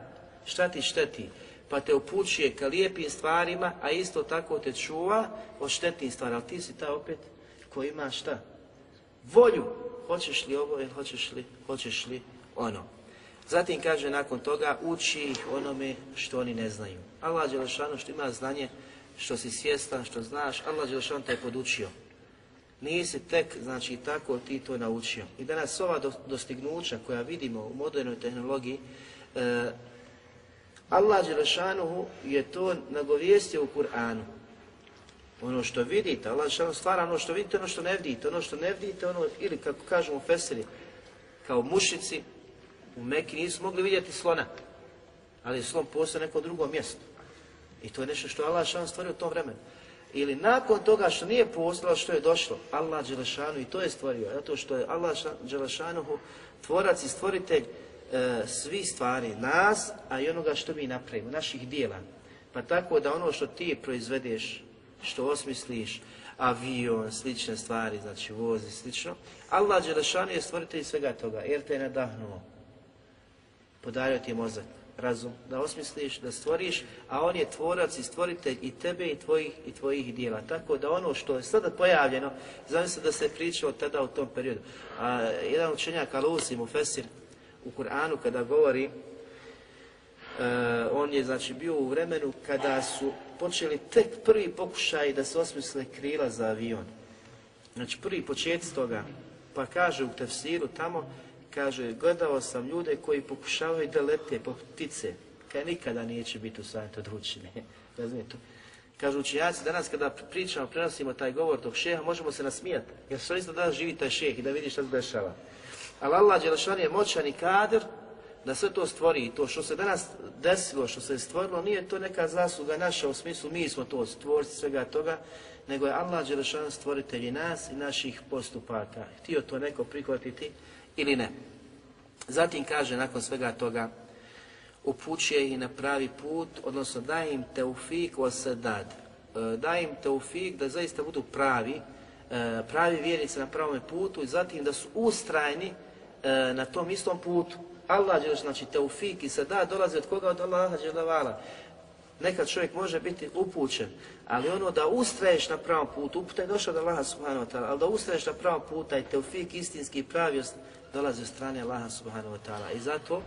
A: šta ti šteti, pa te upućuje ka lijepim stvarima, a isto tako te čuva od štetnim stvarima, ali ti si ta opet ko ima šta? Volju hoćeš li ovo ili hoćeš li, hoćeš li ono. Zatim kaže nakon toga, uči ih onome što oni ne znaju. Allah Đelešanu što ima znanje, što si svjestan, što znaš, Allah Đelešanu te je podučio. Nisi tek, znači, tako ti to naučio. I danas ova dostignuća koja vidimo u modernoj tehnologiji, e, Allah Đelešanuhu je to nagovijestio u Kur'anu ono što vidite, Allah Đelešanuhu stvara ono što vidite, ono što ne vidite, ono što ne vidite, ono, ili kako kažemo u Feseri, kao mušici u Meki nisu mogli vidjeti slona, ali slon postoje neko drugo mjesto. I to je nešto što Allah Đelešanuhu stvorio u tom vremenu. Ili nakon toga što nije postalo što je došlo, Allah Đelešanu i to je stvorio, zato što je Allah Đelešanuhu tvorac i stvoritelj e, svi stvari, nas, a i onoga što mi napravimo, naših dijela. Pa tako da ono što ti proizvedeš, što osmisliš, avion, slične stvari, znači vozi, slično. Allah Đelešanu je stvoritelj svega toga, jer te je nadahnuo. Podario ti je mozak, razum, da osmisliš, da stvoriš, a on je tvorac i stvoritelj i tebe i tvojih, i tvojih dijela. Tako da ono što je sada pojavljeno, znam se da se pričalo tada u tom periodu. A, jedan učenjak Alusim u Fesir, u Kur'anu kada govori Uh, on je znači bio u vremenu kada su počeli tek prvi pokušaj da se osmisle krila za avion. Znači prvi počet toga, pa kaže u tefsiru tamo, kaže, gledao sam ljude koji pokušavaju da lete po ptice, kaj nikada neće biti u stanju [laughs] to učine. Razumijete? Kažu učinjaci, danas kada pričamo, prenosimo taj govor tog šeha, možemo se nasmijati, jer što isto danas živi taj šeh i da vidi šta se dešava. Ali Allah Đelešan je moćan i kader da sve to stvori i to što se danas desilo, što se stvorilo, nije to neka zasluga naša u smislu mi smo to stvorci svega toga, nego je Allah Đelešan stvoritelj i nas i naših postupaka. Htio to neko prihvatiti ili ne. Zatim kaže nakon svega toga, upućuje ih na pravi put, odnosno daje im teufik o sedad. E, daje im teufik da zaista budu pravi, e, pravi vjernici na pravom putu i zatim da su ustrajni e, na tom istom putu. Allah je znači teufik i sada dolazi od koga? Od Allaha dželevala. Nekad čovjek može biti upućen, ali ono da ustraješ na pravom putu, uputa je došao od Allaha subhanahu wa ta'ala, ali da ustraješ na pravom putu, i teufik istinski i praviost dolazi od strane Allaha subhanahu wa ta'ala. I zato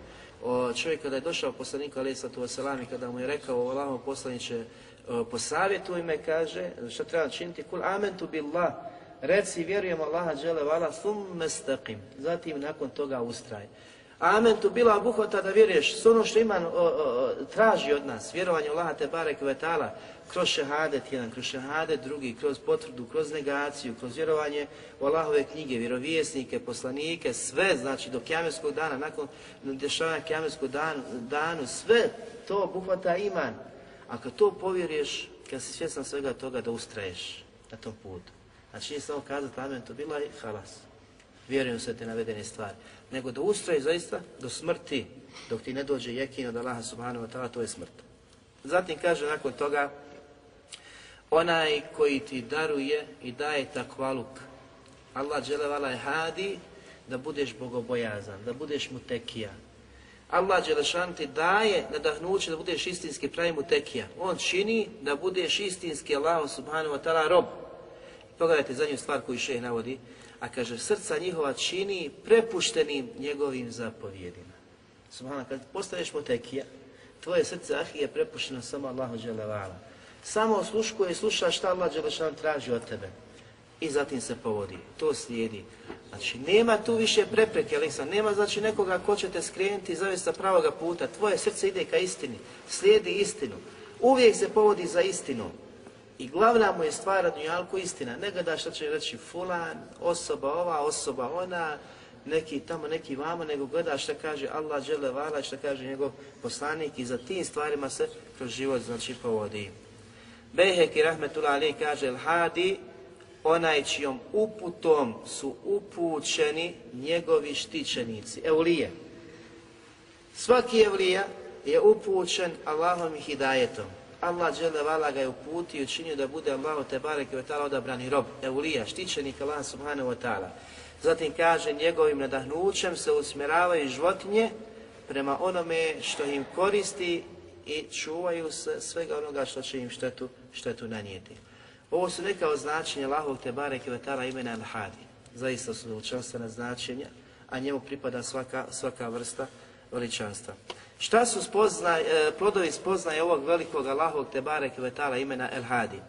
A: o, čovjek kada je došao poslaniku alaih sallatu wasalam i kada mu je rekao Allahom poslaniće posavjetuj me, kaže, šta treba činiti? Kul amentu billah, reci vjerujem Allaha džele vala, sum mestaqim, zatim nakon toga ustraj. Amen tu bila obuhvata da vjeruješ s ono što iman o, o, traži od nas, vjerovanje Allaha te barek vetala, kroz šehadet jedan, kroz šehadet drugi, kroz potvrdu, kroz negaciju, kroz vjerovanje u Allahove knjige, vjerovjesnike, poslanike, sve, znači do kjameskog dana, nakon dešavanja kjameskog dan, danu, sve to obuhvata iman. A kad to povjeruješ, kad si svjestan svega toga da ustraješ na tom putu, znači nije samo kazati amen to bila i halas vjerujem sve te navedene stvari, nego da ustraje zaista do smrti, dok ti ne dođe jekin od Allaha subhanahu wa ta'ala, to je smrt. Zatim kaže nakon toga, onaj koji ti daruje i daje takvaluk, Allah dželevala je hadi da budeš bogobojazan, da budeš mutekija. Allah Đelešan ti daje nadahnuće da budeš istinski pravi mutekija. On čini da budeš istinski Allah subhanahu wa ta'ala rob. Pogledajte zadnju stvar koju šeh navodi, a kaže srca njihova čini prepuštenim njegovim zapovjedima. Subhana, kad postaneš motekija, tvoje srce ahi je prepušteno samo Allahu Đelevala. Samo osluškuje i sluša šta Allah Đelešan traži od tebe. I zatim se povodi. To slijedi. Znači, nema tu više prepreke, Alisa. Nema znači nekoga ko će te skrenuti i zavesti sa pravoga puta. Tvoje srce ide ka istini. Slijedi istinu. Uvijek se povodi za istinu. I glavna mu je stvar na dunjalku istina. Ne gleda što će reći fulan, osoba ova, osoba ona, neki tamo, neki vama, nego gleda što kaže Allah žele vala, što kaže njegov poslanik i za tim stvarima se kroz život znači povodi. Behek i Rahmetullah Ali kaže El Hadi, onaj čijom uputom su upućeni njegovi štićenici, Eulije. Svaki Eulija je upućen Allahom i Hidajetom. Allah dželle vala ga je uputio i učinio da bude Allahu te bareke ve taala odabrani rob, eulija, štićenik Allah subhanahu wa taala. Zatim kaže njegovim nadahnućem se usmjeravaju životinje prema onome što im koristi i čuvaju se svega onoga što će im štetu, štetu nanijeti. Ovo su neka označenja Allahovog te bareke ve taala imena Al-Hadi. Zaista su veličanstvena značenja, a njemu pripada svaka, svaka vrsta veličanstva. Šta su spoznaj, e, plodovi spoznaje ovog velikog Allahovog Tebare Kvetala imena El Hadi?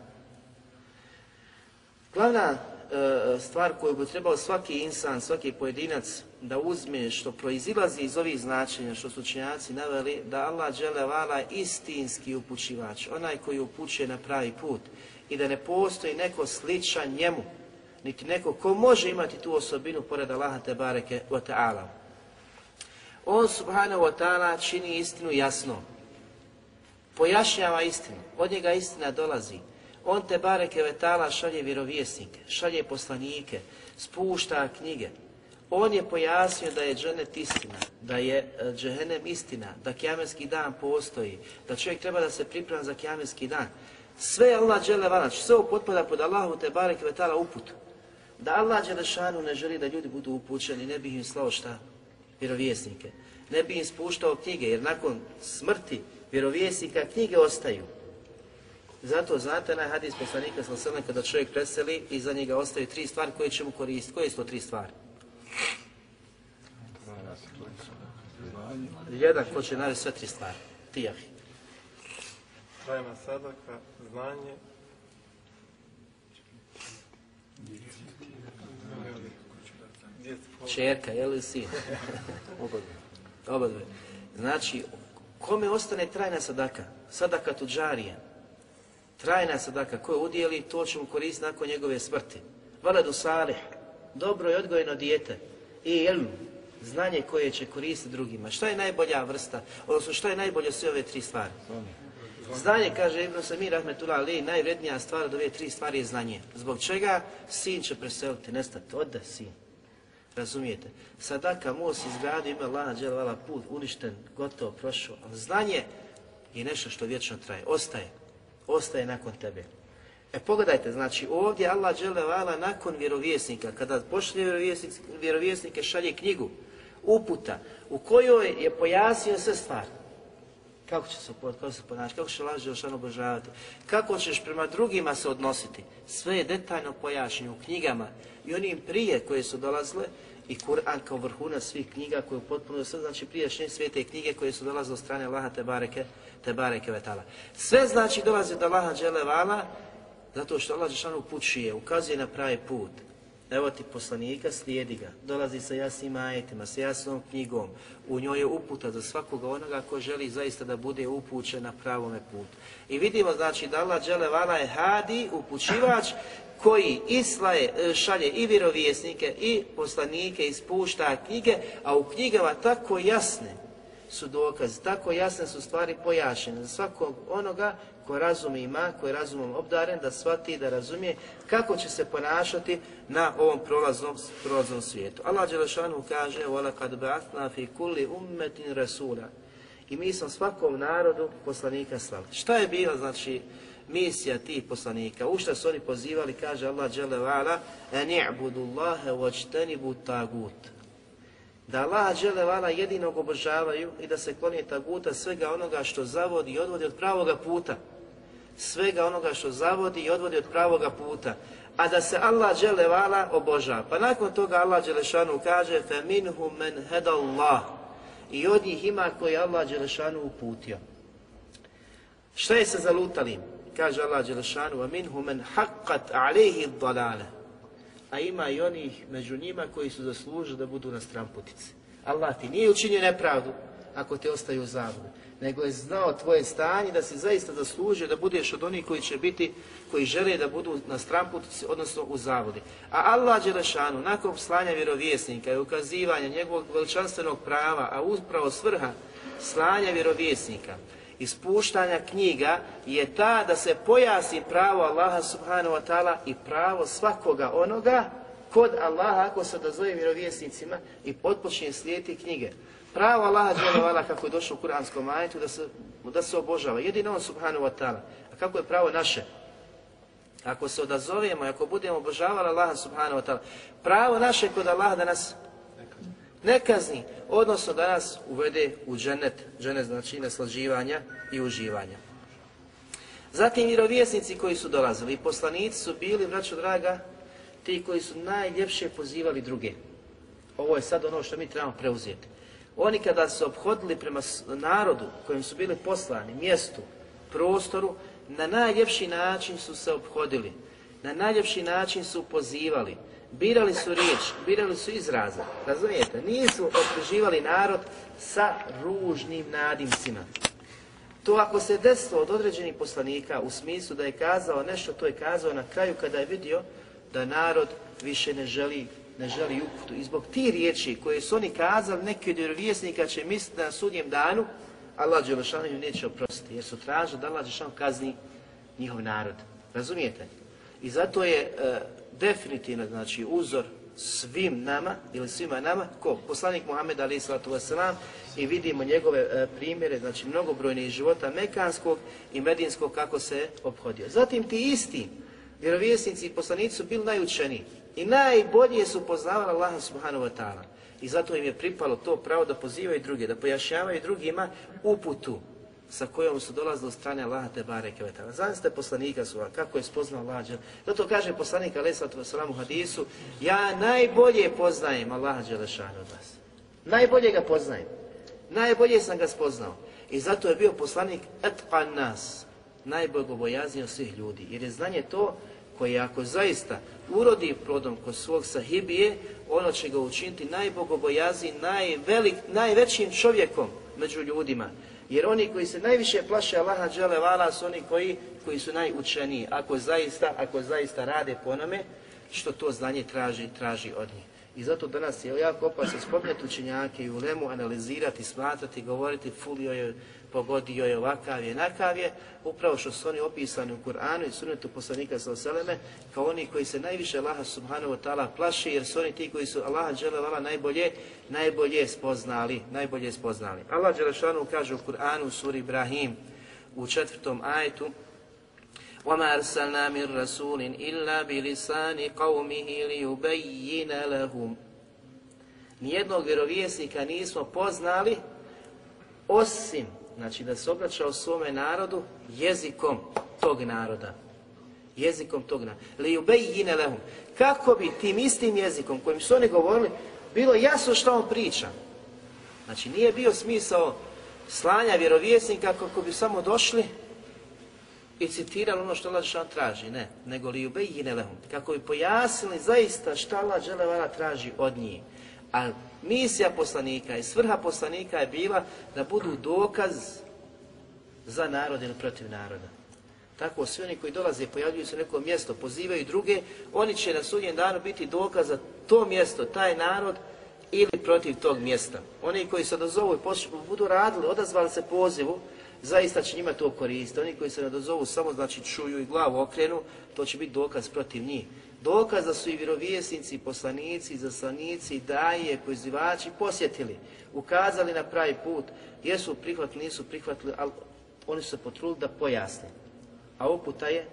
A: Glavna e, stvar koju bi trebao svaki insan, svaki pojedinac da uzme što proizilazi iz ovih značenja što su učenjaci naveli da Allah džele vala istinski upućivač, onaj koji upućuje na pravi put i da ne postoji neko sličan njemu, niti neko ko može imati tu osobinu pored Allaha Tebareke wa ta'ala. On subhanahu wa ta'ala čini istinu jasno. Pojašnjava istinu. Od njega istina dolazi. On te bareke vetala šalje vjerovjesnike, šalje poslanike, spušta knjige. On je pojasnio da je dženet istina, da je e, džehenem istina, da kjamerski dan postoji, da čovjek treba da se priprema za kjamerski dan. Sve je Allah džele vanač, sve ovo potpada pod Allahu te bareke ve ta'ala uput. Da Allah Đelešanu ne želi da ljudi budu upućeni, ne bih im slao šta? Vjerovjesnike. Ne bi im spuštao knjige, jer nakon smrti vjerovjesnika knjige ostaju. Zato znate na hadis poslanika sallallahu kada čovjek preseli i za njega ostaju tri stvari koje će mu koristiti. Koje su to tri stvari? Jedan ko će navesti sve tri stvari. Tijahi.
B: Trajna sadaka, znanje,
A: Čerka, je li sin? [laughs] Oba. Znači, kome ostane trajna sadaka? Sadaka tuđarija. Trajna sadaka koju udijeli, to će mu koristiti nakon njegove smrti. Valedu salih, dobro i odgojeno dijete. I ilm, znanje koje će koristiti drugima. Šta je najbolja vrsta, odnosno šta je najbolje sve ove tri stvari? Znanje, kaže Ibn Samir Rahmetullah Ali, najvrednija stvar od ove tri stvari je znanje. Zbog čega sin će preseliti, nestati, ode sin. Razumijete? Sadaka, most izgradio, ima lana, dželvala, put, uništen, gotovo, prošao. Ali znanje je nešto što vječno traje, ostaje. Ostaje nakon tebe. E pogledajte, znači ovdje Allah dželevala nakon vjerovjesnika, kada pošlje vjerovjesnik, vjerovjesnike, šalje knjigu, uputa, u kojoj je pojasnio sve stvari. Kako će se, kako se ponašati, kako će Allah Želšan obožavati, kako ćeš prema drugima se odnositi. Sve je detaljno pojašnjeno u knjigama i onim prije koje su dolazile i Kur'an kao vrhunac svih knjiga koje potpuno sve znači prijašnje svete knjige koje su dolaze od strane Allaha te bareke, te bareke vetala. Sve znači dolazi od Allaha dželevala zato što Allah dželešanu upućuje, ukazuje na pravi put. Evo ti poslanika, slijedi ga. Dolazi sa jasnim ajetima, sa jasnom knjigom. U njoj je uputa za svakoga onoga ko želi zaista da bude upućen na pravome putu. I vidimo znači da Allah dželevala je hadi, upućivač, koji islaje, e, šalje i vjerovjesnike i poslanike, ispušta knjige, a u knjigama tako jasne su dokaz, tako jasne su stvari pojašene za svakog onoga ko razum ima, ko je razumom obdaren, da shvati, da razumije kako će se ponašati na ovom prolaznom, prolaznom svijetu. Allah Đelešanu kaže وَلَقَدْ بَعْثْنَا فِي كُلِّ أُمَّتٍ رَسُولًا I mi smo svakom narodu poslanika slali. Šta je bilo, znači, misija tih poslanika. U šta su oni pozivali, kaže Allah dželle vala, en i'budu Allahe wajtanibu tagut. Da Allah dželle vala jedinog obožavaju i da se kloni taguta svega onoga što zavodi i odvodi od pravoga puta. Svega onoga što zavodi i odvodi od pravoga puta. A da se Allah dželle vala obožava. Pa nakon toga Allah dželešanu kaže fe minhum men hedallah. I od njih ima koji Allah dželešanu uputio. Šta je sa zalutalim? kaže Allah Đelešanu, وَمِنْهُ مَنْ حَقَّتْ عَلَيْهِ الضَّلَالَ A ima i onih među njima koji su zaslužili da budu na stramputici. Allah ti nije učinio nepravdu ako te ostaju u zavodu, nego je znao tvoje stanje da si zaista zaslužio da budeš od onih koji će biti, koji žele da budu na stramputici, odnosno u zavodi. A Allah Đelešanu, nakon slanja vjerovjesnika i ukazivanja njegovog veličanstvenog prava, a upravo svrha slanja vjerovjesnika, ispuštanja knjiga je ta da se pojasni pravo Allaha subhanahu wa ta'ala i pravo svakoga onoga kod Allaha ako se dozove vjerovjesnicima i potpočne slijeti knjige. Pravo ono Allaha dželevala kako je došlo u kuranskom ajetu da se, da se obožava. Jedino on subhanahu wa ta'ala. A kako je pravo naše? Ako se odazovemo i ako budemo obožavali Allaha subhanahu wa ta'ala, pravo naše kod Allaha da nas ne kazni, odnosno da nas uvede u dženet, dženet znači naslađivanja i uživanja. Zatim vjerovjesnici koji su dolazili i poslanici su bili, braćo draga, ti koji su najljepše pozivali druge. Ovo je sad ono što mi trebamo preuzeti. Oni kada su obhodili prema narodu kojim su bili poslani, mjestu, prostoru, na najljepši način su se obhodili, na najljepši način su pozivali, birali su riječ, birali su izraze, razumijete? Nisu optuživali narod sa ružnim nadimcima. To ako se desilo od određenih poslanika u smislu da je kazao nešto, to je kazao na kraju kada je vidio da narod više ne želi ne želi uputu. I zbog ti riječi koje su oni kazali, neki od vjerovjesnika će misliti na sudnjem danu, Allah Đelešanu im neće oprostiti, jer su tražili da Allah Đelešanu kazni njihov narod. Razumijete? I zato je e, definitivno znači uzor svim nama ili svima nama, ko? Poslanik Muhammed alaih sallatu wasalam i vidimo njegove e, primjere, znači mnogobrojnih života Mekanskog i Medinskog kako se obhodio. Zatim ti isti vjerovjesnici i poslanici su bili najučeniji i najbolje su poznavali Allaha subhanahu wa ta'ala. I zato im je pripalo to pravo da pozivaju druge, da pojašnjavaju drugima uputu sa kojom su dolazili od strane Allaha te bareke ve taala. Zamislite poslanika su kako je spoznao Allah. Zato kaže poslanik alejhi salatu u hadisu: "Ja najbolje poznajem Allaha dželešanu od vas. Najbolje ga poznajem. Najbolje sam ga spoznao. I zato je bio poslanik etqan nas, najbogobojazniji od svih ljudi. Jer je znanje to koje ako zaista urodi plodom kod svog sahibije, ono će ga učiniti najbogobojazi, najvelik, najvećim čovjekom među ljudima. Jer oni koji se najviše plaše Allaha džele vala su oni koji, koji su najučeniji. Ako zaista, ako zaista rade po nome, što to znanje traži, traži od njih. I zato danas je jako opasno spomenuti učenjake i ulemu, analizirati, smatrati, govoriti, fulio je pogodio je ovakav je, nakav je, upravo što su oni opisani u Kur'anu i sunetu poslanika sa oseleme, kao oni koji se najviše Allaha subhanahu wa ta'ala plaši, jer su oni ti koji su Allaha dželevala najbolje, najbolje spoznali, najbolje spoznali. Allah dželešanu kaže u Kur'anu u suri Ibrahim, u četvrtom ajetu, وَمَا أَرْسَلْنَا مِنْ رَسُولٍ إِلَّا بِلِسَانِ قَوْمِهِ لِيُبَيِّنَ لَهُمْ Nijednog vjerovjesnika nismo poznali osim znači da se obraćao svome narodu jezikom tog naroda. Jezikom tog naroda. Li ubejine lehum. Kako bi tim istim jezikom kojim su oni govorili, bilo jasno što on priča. Znači nije bio smisao slanja vjerovjesnika kako bi samo došli i citirali ono što Allah traži, ne, nego li ubejine lehum. Kako bi pojasnili zaista šta Allah traži od njih. A misija poslanika i svrha poslanika je bila da budu dokaz za narod ili protiv naroda. Tako svi oni koji dolaze i pojavljuju se u neko mjesto, pozivaju druge, oni će na sudnjem danu biti dokaz za to mjesto, taj narod ili protiv tog mjesta. Oni koji se odazovu i budu radili, odazvali se pozivu, zaista će njima to koristiti. Oni koji se ne odazovu samo znači čuju i glavu okrenu, to će biti dokaz protiv njih Dokaz da su i vjerovjesnici, poslanici, zaslanici, daje, pozivači posjetili, ukazali na pravi put, jesu prihvatili, nisu prihvatili, ali oni su se potrudili da pojasne. A uputa je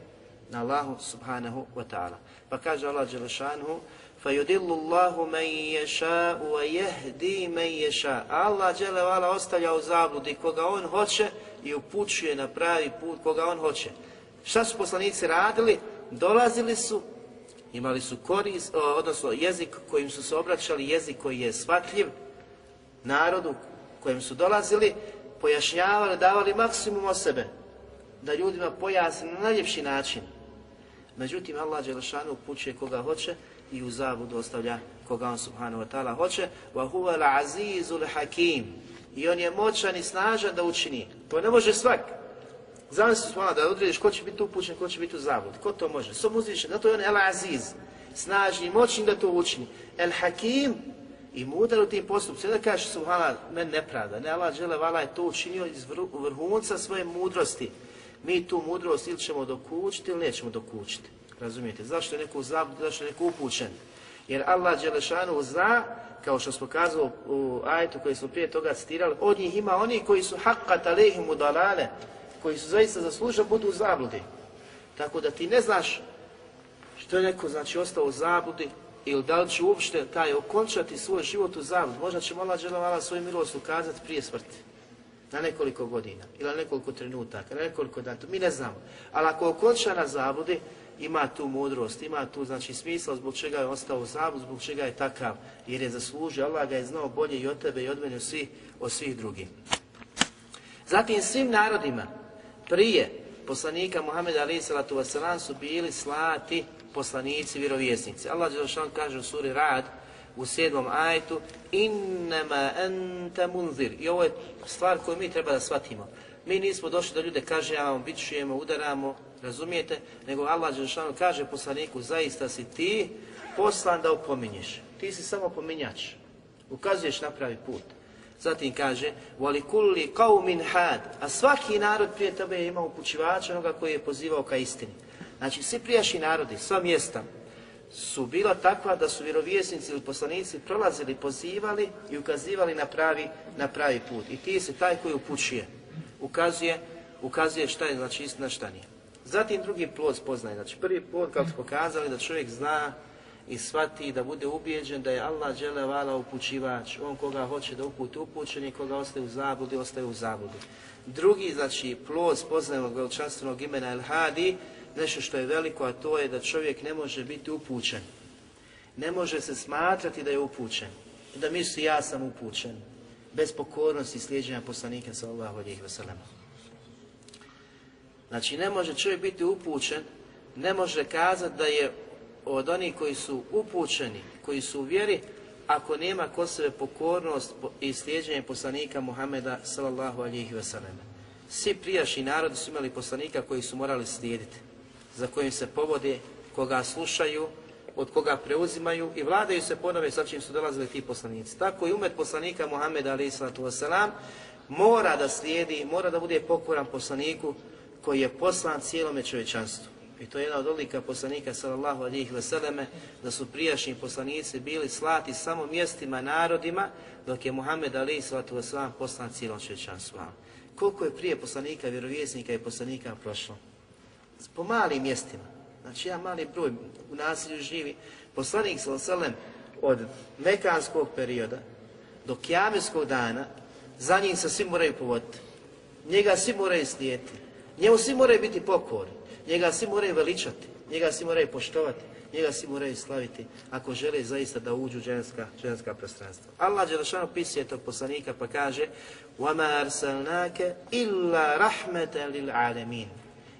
A: na Allahu subhanahu wa ta'ala. Pa kaže Allah Đelešanhu, فَيُدِلُّ اللَّهُ مَنْ يَشَاءُ وَيَهْدِي مَنْ يَشَاءُ Allah Đelevala ostavlja u zabludi koga on hoće i upućuje na pravi put koga on hoće. Šta su poslanici radili? Dolazili su imali su korist, odnosno jezik kojim su se obraćali, jezik koji je shvatljiv narodu kojem su dolazili, pojašnjavali, davali maksimum o sebe, da ljudima pojasni na najljepši način. Međutim, Allah Đelešanu upućuje koga hoće i u zabudu ostavlja koga on subhanahu wa ta'ala hoće. وَهُوَ الْعَزِيزُ الْحَكِيمُ I on je moćan i snažan da učini. To ne može svak. Zamisli se da odrediš ko će biti upućen, ko će biti u zavodi. Ko to može? Som uzvišen, zato je on El Aziz, snažni, moćni da to učini. El Hakim i mudar u tim postupcima. Da kažeš subhana, men nepravda. Ne, Allah žele vala je to učinio iz vrhunca svoje mudrosti. Mi tu mudrost ili ćemo dokučiti ili nećemo dokučiti. Razumijete? Zašto je neko u zabludi, zašto je neko upućen? Jer Allah Đelešanu zna, kao što smo kazali u ajetu koji smo prije toga citirali, od njih ima oni koji su haqqat alehim udalale, koji su zaista zaslužili budu u zabludi. Tako da ti ne znaš što je neko znači ostao u zabludi ili da li će uopšte taj okončati svoj život u zabludi. Možda će Allah dželovala svoju milost ukazati prije smrti. Na nekoliko godina ili na nekoliko trenutaka, na nekoliko dana, mi ne znamo. Ali ako okonča na zabludi, ima tu mudrost, ima tu znači smisla zbog čega je ostao u zabludi, zbog čega je takav, jer je zaslužio, Allah ga je znao bolje i od tebe i od mene svi, od svih drugih. Zatim svim narodima, prije poslanika Muhammeda alaihi salatu wasalam su bili slati poslanici, vjerovjesnici. Allah Đelšan kaže u suri Rad u sedmom ajetu innama anta munzir. I ovo je stvar koju mi treba da shvatimo. Mi nismo došli da ljude kažemo, bićujemo, udaramo, razumijete? Nego Allah Đelšan kaže poslaniku, zaista si ti poslan da opominješ. Ti si samo pominjač. Ukazuješ na pravi put. Zatim kaže, voli kulli qaumin had, a svaki narod prije tebe je imao upućivača, onoga koji je pozivao ka istini. Znači, svi prijašnji narodi, sva mjesta, su bila takva da su vjerovjesnici ili poslanici prolazili, pozivali i ukazivali na pravi, na pravi put. I ti se taj koji upućuje, ukazuje, ukazuje šta je znači istina, šta nije. Zatim drugi plod spoznaje. Znači prvi plod kako smo pokazali da čovjek zna i shvati da bude ubijeđen da je Allah dželevala upućivač, on koga hoće da uputi upućen i koga ostaje u zabludi, ostaje u zabludi. Drugi, znači, plod spoznajenog veličanstvenog imena El Hadi, nešto što je veliko, a to je da čovjek ne može biti upućen. Ne može se smatrati da je upućen. Da misli ja sam upućen. Bez pokornosti slijedženja poslanika sallallahu alejhi ve sellem. Znači ne može čovjek biti upućen, ne može kazati da je od onih koji su upućeni, koji su u vjeri, ako nema kod sebe pokornost i slijedženje poslanika Muhameda sallallahu alihi ve sellem. Svi prijašnji narodi su imali poslanika koji su morali slijediti za kojim se povode, koga slušaju, od koga preuzimaju i vladaju se ponove sa čim su dolazili ti poslanici. Tako i umet poslanika Muhammeda alaih sallatu wasalam mora da slijedi, mora da bude pokoran poslaniku koji je poslan cijelome čovječanstvu. I to je jedna od odlika poslanika sallallahu alihi vseleme, da su prijašnji poslanici bili slati samo mjestima, narodima, dok je Muhammed alihi sallatu wasalam poslan cijelom čovječanstvu. Koliko je prije poslanika, vjerovjesnika i poslanika prošlo? po malim mjestima. Znači, ja mali broj u nasilju živi. Poslanik sallallahu od mekanskog perioda do kjameskog dana, za njim se svi moraju povoditi. Njega svi moraju slijeti. Njemu svi moraju biti pokorni Njega svi moraju veličati. Njega svi moraju poštovati. Njega svi moraju slaviti ako žele zaista da uđu ženska, ženska prostranstva. Allah Đelešanu pisuje tog poslanika pa kaže وَمَا أَرْسَلْنَاكَ إِلَّا رَحْمَةً لِلْعَالَمِينَ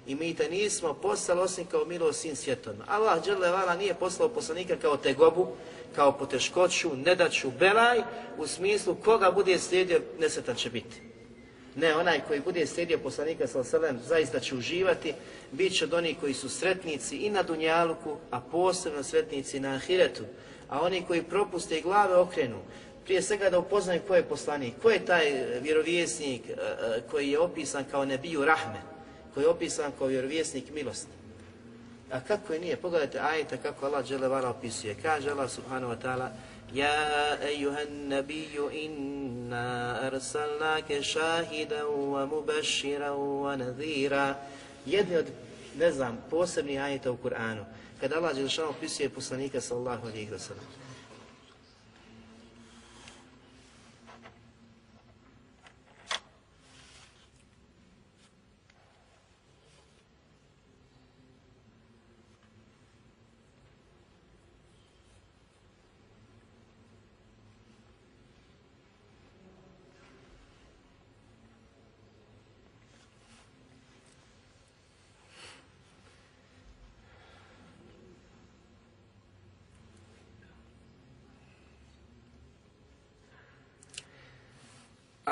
A: i mi te nismo poslali osim kao milost svim svjetovima. Allah dželle nije poslao poslanika kao tegobu, kao poteškoću, nedaću, belaj, u smislu koga bude slijedio, nesretan će biti. Ne, onaj koji bude slijedio poslanika sa sallam, zaista će uživati, bit će od onih koji su sretnici i na Dunjaluku, a posebno sretnici na Ahiretu. A oni koji propuste i glave okrenu, prije svega da upoznaju ko je poslanik, ko je taj e, vjerovjesnik e, e, koji je opisan kao nebiju rahme, koji je opisan kao vjerovjesnik milosti. A kako je nije? Pogledajte ajta kako Allah dželevala opisuje. Kaže Allah subhanahu wa ta'ala يا أيها النبي inna أرسلناك شاهدا wa ونذيرا wa nadhira. Jedni od, ne znam, posebnih ajeta u Kur'anu. Kada Allah Đelšanu opisuje poslanika sallahu alihi wa sallam.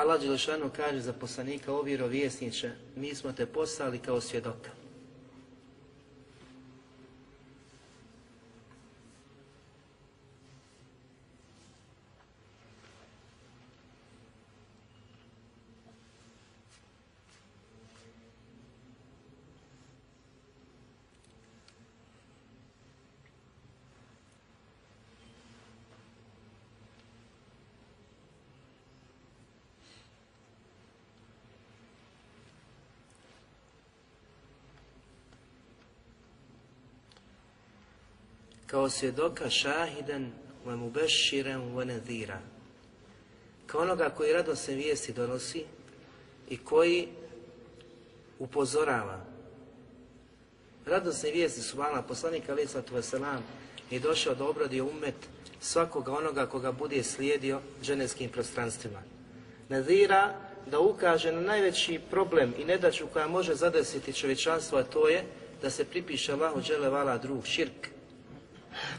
A: Allah Đelešanu kaže za poslanika, o vjerovjesniče, mi smo te poslali kao svjedoka. Kao svjedoka šahidan wa mubashiran wa nadhira. Kao onoga koji radosne vijesti donosi i koji upozorava. Radosne vijesti su vala poslanika alaih sallatu wasalam i došao da obradi umet svakoga onoga koga bude slijedio ženevskim prostranstvima. Nadhira da ukaže na najveći problem i nedaću koja može zadesiti čovječanstvo, a to je da se pripiše Allahu dželevala drug, širk,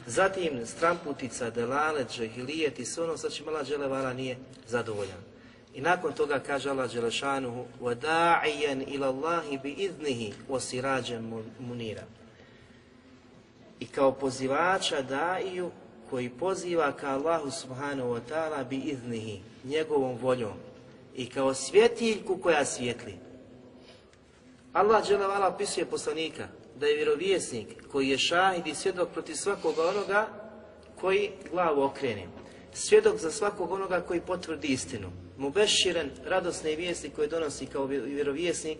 A: Zatim stramputica, delalet, džahilijet i sve ono sa čim Allah Đelevala nije zadovoljan. I nakon toga kaže Allah Đelešanuhu وَدَاعِيًا إِلَى اللَّهِ بِإِذْنِهِ وَسِرَاجًا مُنِيرًا I kao pozivača daiju koji poziva ka Allahu subhanahu wa ta'ala bi iznihi, njegovom voljom i kao svjetiljku koja svjetli. Allah dželevala opisuje poslanika da je vjerovjesnik koji je šahid i svjedok protiv svakog onoga koji glavu okrene. Svjedok za svakog onoga koji potvrdi istinu. Mubeširen, radosne vijesti koje donosi kao vjerovjesnik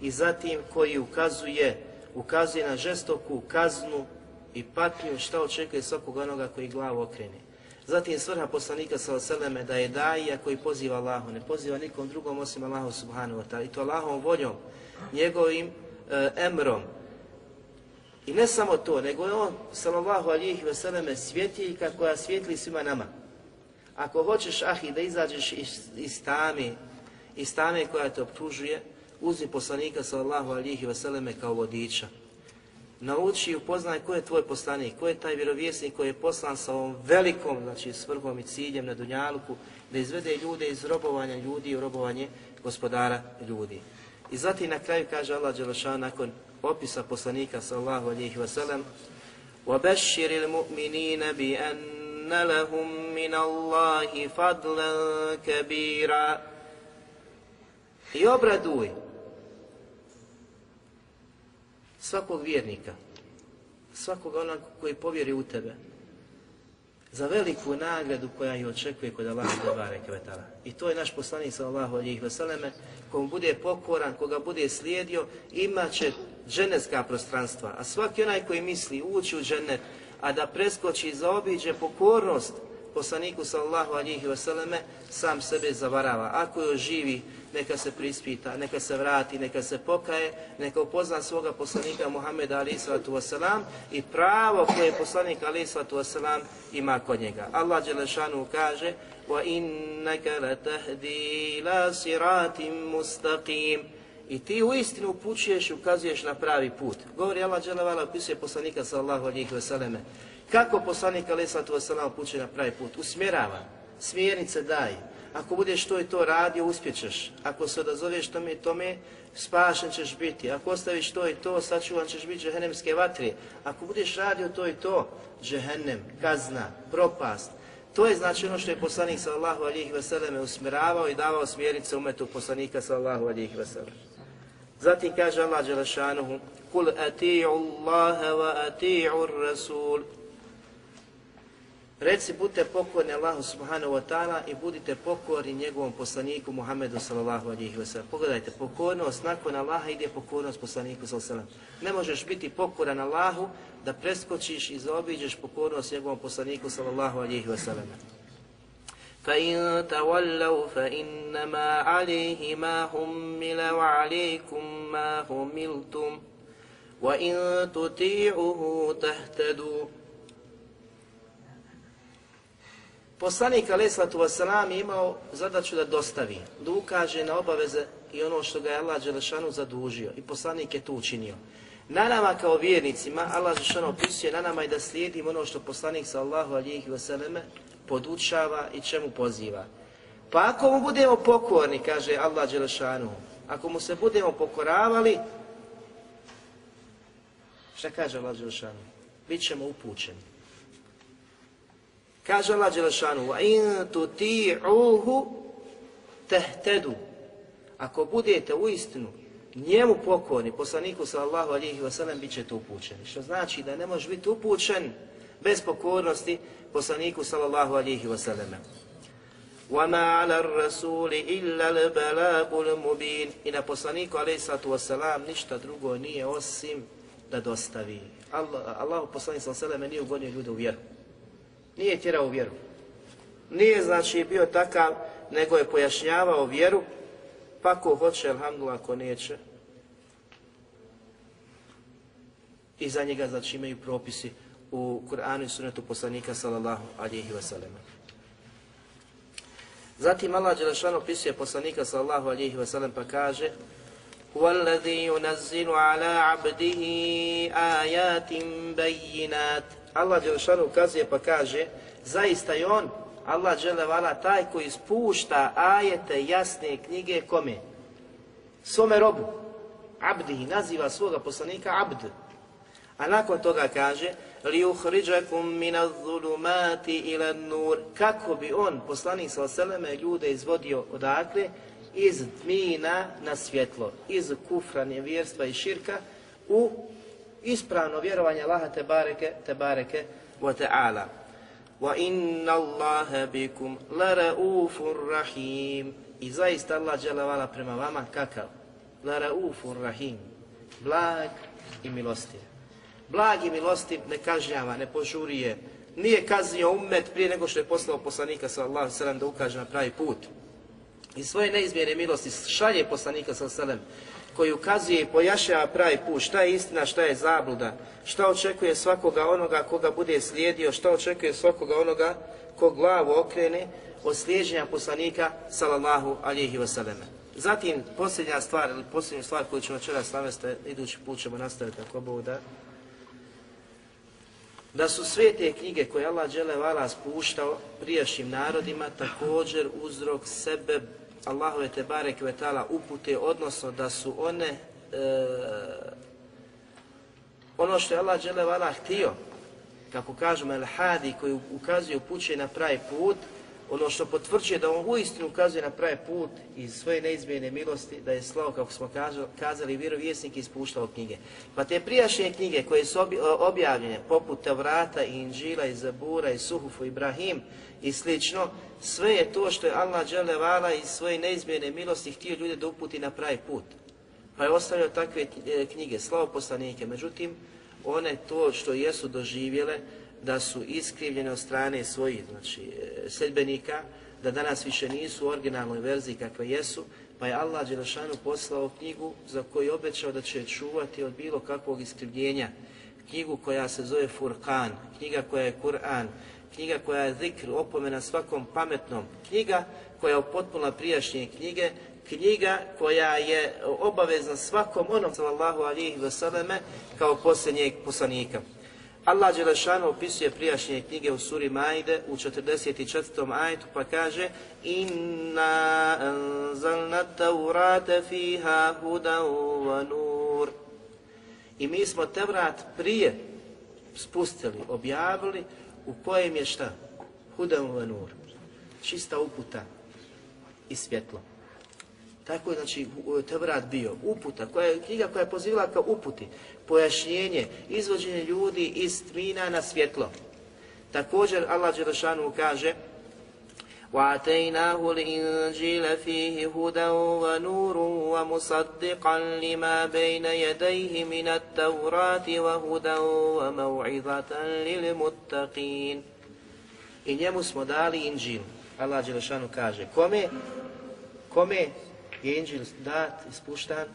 A: i zatim koji ukazuje, ukazuje na žestoku kaznu i patnju šta očekuje svakog onoga koji glavu okrene. Zatim svrha poslanika sa oseleme da je daija koji poziva Allahu, ne poziva nikom drugom osim Allahu subhanahu wa ta'ala i to Allahom voljom, njegovim e, emrom. I ne samo to, nego je on, sallallahu alihi vseleme, svjetiljka koja svjetli svima nama. Ako hoćeš, ahi, da izađeš iz, iz tame, iz tame koja te optužuje, uzmi poslanika sallallahu alihi vseleme kao vodiča. Nauči i upoznaj ko je tvoj poslanik, ko je taj vjerovjesnik koji je poslan sa ovom velikom znači, svrhom i ciljem na Dunjaluku, da izvede ljude iz robovanja ljudi u robovanje gospodara ljudi. I zatim na kraju kaže Allah Đelešan nakon opisa poslanika sallahu alihi wasalam وَبَشِّرِ الْمُؤْمِنِينَ بِأَنَّ لَهُمْ مِنَ اللَّهِ فَضْلًا كَبِيرًا I obraduj svakog vjernika, svakog onog koji povjeri u tebe, za veliku nagradu koja je očekuje kod Allaha Debare Kvetala. I to je naš poslanik sallallahu alihi vseleme, komu bude pokoran, koga bude slijedio, imat će dženevska prostranstva. A svaki onaj koji misli ući u dženet, a da preskoči i zaobiđe pokornost poslaniku sallallahu alihi vseleme, sam sebe zavarava. Ako joj živi, neka se prispita, neka se vrati, neka se pokaje, neka upozna svoga poslanika Muhammeda alihi sallatu wasalam i pravo koje poslanik alihi sallatu wasalam ima kod njega. Allah Đelešanu kaže وَإِنَّكَ لَتَهْدِي إِلَى صِرَاتٍ مُسْتَقِيمٍ I ti u istinu upućuješ i ukazuješ na pravi put. Govori Allah Đelevala, opisuje poslanika sallahu alihi vseleme. Kako poslanik alihi sallatu wasalam upućuje na pravi put? Usmjerava, smjernice daje, ako budeš to i to radio, uspjećeš. Ako se odazoveš tome i tome, spašen ćeš biti. Ako ostaviš to i to, sačuvan ćeš biti džehennemske vatre. Ako budeš radio to i to, džehennem, kazna, propast. To je znači ono što je poslanik sallallahu alihi veseleme usmjeravao i davao smjernice umetu poslanika sallallahu alihi veseleme. Zatim kaže Allah Đelešanuhu, Kul ati'u Allahe wa ati'u Rasul. Reci, budite pokorni Allahu subhanahu wa ta'ala i budite pokorni njegovom poslaniku Muhammedu sallallahu alihi wa sallam. Pogledajte, pokornost nakon Allaha ide pokornost poslaniku sallallahu alihi wa sallam. Ne možeš biti pokoran Allahu da preskočiš i zaobiđeš pokornost njegovom poslaniku sallallahu alihi wa sallam. فَإِن تَوَلَّوْا فَإِنَّمَا عَلَيْهِ مَا هُمِّلَ وَعَلَيْكُمْ مَا هُمِّلْتُمْ وَإِن تُطِيعُهُ تَهْتَدُوا Poslanik Aleyhislatu Wasalam je imao zadaću da dostavi, da ukaže na obaveze i ono što ga je Allah Đelešanu zadužio. I poslanik je to učinio. Na nama kao vjernicima, Allah Đelešanu opisuje na nama i da slijedimo ono što poslanik sa Allahu alihi wasalame podučava i čemu poziva. Pa ako mu budemo pokorni, kaže Allah Đelešanu, ako mu se budemo pokoravali, šta kaže Allah Đelešanu? Bićemo upućeni. Kaže Allah Đelešanu, وَإِن تُتِيعُوهُ تَهْتَدُوا Ako budete u istinu njemu pokorni, poslaniku sallallahu alihi wasallam, bit ćete upućeni. Što znači da ne može biti upućen bez pokornosti poslaniku sallallahu alihi wasallam. وَمَا عَلَى الرَّسُولِ إِلَّا الْبَلَاغُ الْمُبِينِ I na poslaniku alihi sallatu wasallam ništa drugo nije osim da dostavi. Allah, Allah poslanik sallallahu alihi wasallam nije ugonio ljude u vjeru nije tjerao vjeru. Nije znači bio takav, nego je pojašnjavao vjeru, pa ko hoće, alhamdulillah, ko neće. I za njega znači imaju propisi u Kur'anu i sunetu poslanika sallallahu alihi wasallam. Zatim Allah Đelešan opisuje poslanika sallallahu alihi wasallam pa kaže وَالَّذِي يُنَزِّلُ عَلَىٰ عَبْدِهِ آيَاتٍ بَيِّنَاتٍ Allah Đelešanu ukazuje pa kaže, zaista je on, Allah Đelevala, taj koji spušta ajete jasne knjige kome? Svome robu. Abdihi, naziva svoga poslanika Abd. A nakon toga kaže, li uhriđakum mina zulumati ila nur, kako bi on, poslanik sa oseleme, ljude izvodio odakle, iz tmina na svjetlo, iz kufra, nevjerstva i širka, u ispravno vjerovanje Allaha te bareke, te bareke wa ta'ala. Wa inna Allaha bikum la raufur rahim. I zaista Allah dželevala prema vama kakav? La raufur rahim. Blag i milostiv blagi i milostiv ne kažnjava, ne požurije, nije kaznio umet prije nego što je poslao poslanika sallallahu sallam da ukaže na pravi put. I svoje neizmjerne milosti šalje poslanika sallallahu sallam koji ukazuje i pojašnjava pravi put, šta je istina, šta je zabluda, šta očekuje svakoga onoga koga bude slijedio, šta očekuje svakoga onoga ko glavu okrene od slijeđenja poslanika sallallahu alihi wasallam. Zatim, posljednja stvar, ili posljednja stvar koju ćemo večeras navesti, idući put ćemo nastaviti ako Bog da, da su sve te knjige koje Allah dželevala spuštao prijašnjim narodima također uzrok sebe Allahove te barek vetala upute, odnosno da su one e, ono što je Allah dželevala htio, kako kažemo el hadi koji ukazuje upućuje na pravi put, ono što potvrđuje da on uistinu ukazuje na pravi put iz svoje neizmjene milosti, da je slao, kako smo kazali, vjerovjesnik ispuštao knjige. Pa te prijašnje knjige koje su objavljene, poput Tevrata i Inđila i Zabura i Suhufu i Ibrahim i slično, sve je to što je Allah dželevala iz svoje neizmjene milosti htio ljude da uputi na pravi put. Pa je ostavljao takve e, knjige, slao poslanike, međutim, one to što jesu doživjele, da su iskrivljene od strane svojih znači, e, sedbenika, da danas više nisu u originalnoj verziji kakve jesu, pa je Allah Đelešanu poslao knjigu za koju obećao da će čuvati od bilo kakvog iskrivljenja. Knjigu koja se zove Furkan, knjiga koja je Kur'an, knjiga koja je zikr, opomena svakom pametnom, knjiga koja je potpuna prijašnje knjige, knjiga koja je obavezna svakom onom sallallahu alihi vseleme kao posljednjeg poslanika. Allah Đelešanu opisuje prijašnje knjige u suri Majde u 44. ajetu pa kaže Inna anzalna taurate fiha hudan wa nur I mi smo Tevrat prije spustili, objavili u kojem je šta? Hudan wa nur. Čista uputa i svjetlo. Tako je znači Tevrat bio, uputa, koja je knjiga koja je pozivala kao uputi, pojašnjenje, izvođenje ljudi iz tmina na svjetlo. Također Allah Đelešanu kaže وَعَتَيْنَاهُ الْإِنْجِيلَ فِيهِ هُدًى وَنُورٌ وَمُصَدِّقًا لِمَا بَيْنَ يَدَيْهِ مِنَ التَّوْرَاتِ وَهُدًى وَمَوْعِظَةً لِلْمُتَّقِينَ I njemu smo dali inđil. Allah Đelešanu kaže, kome, kome je inđil dat, ispuštan?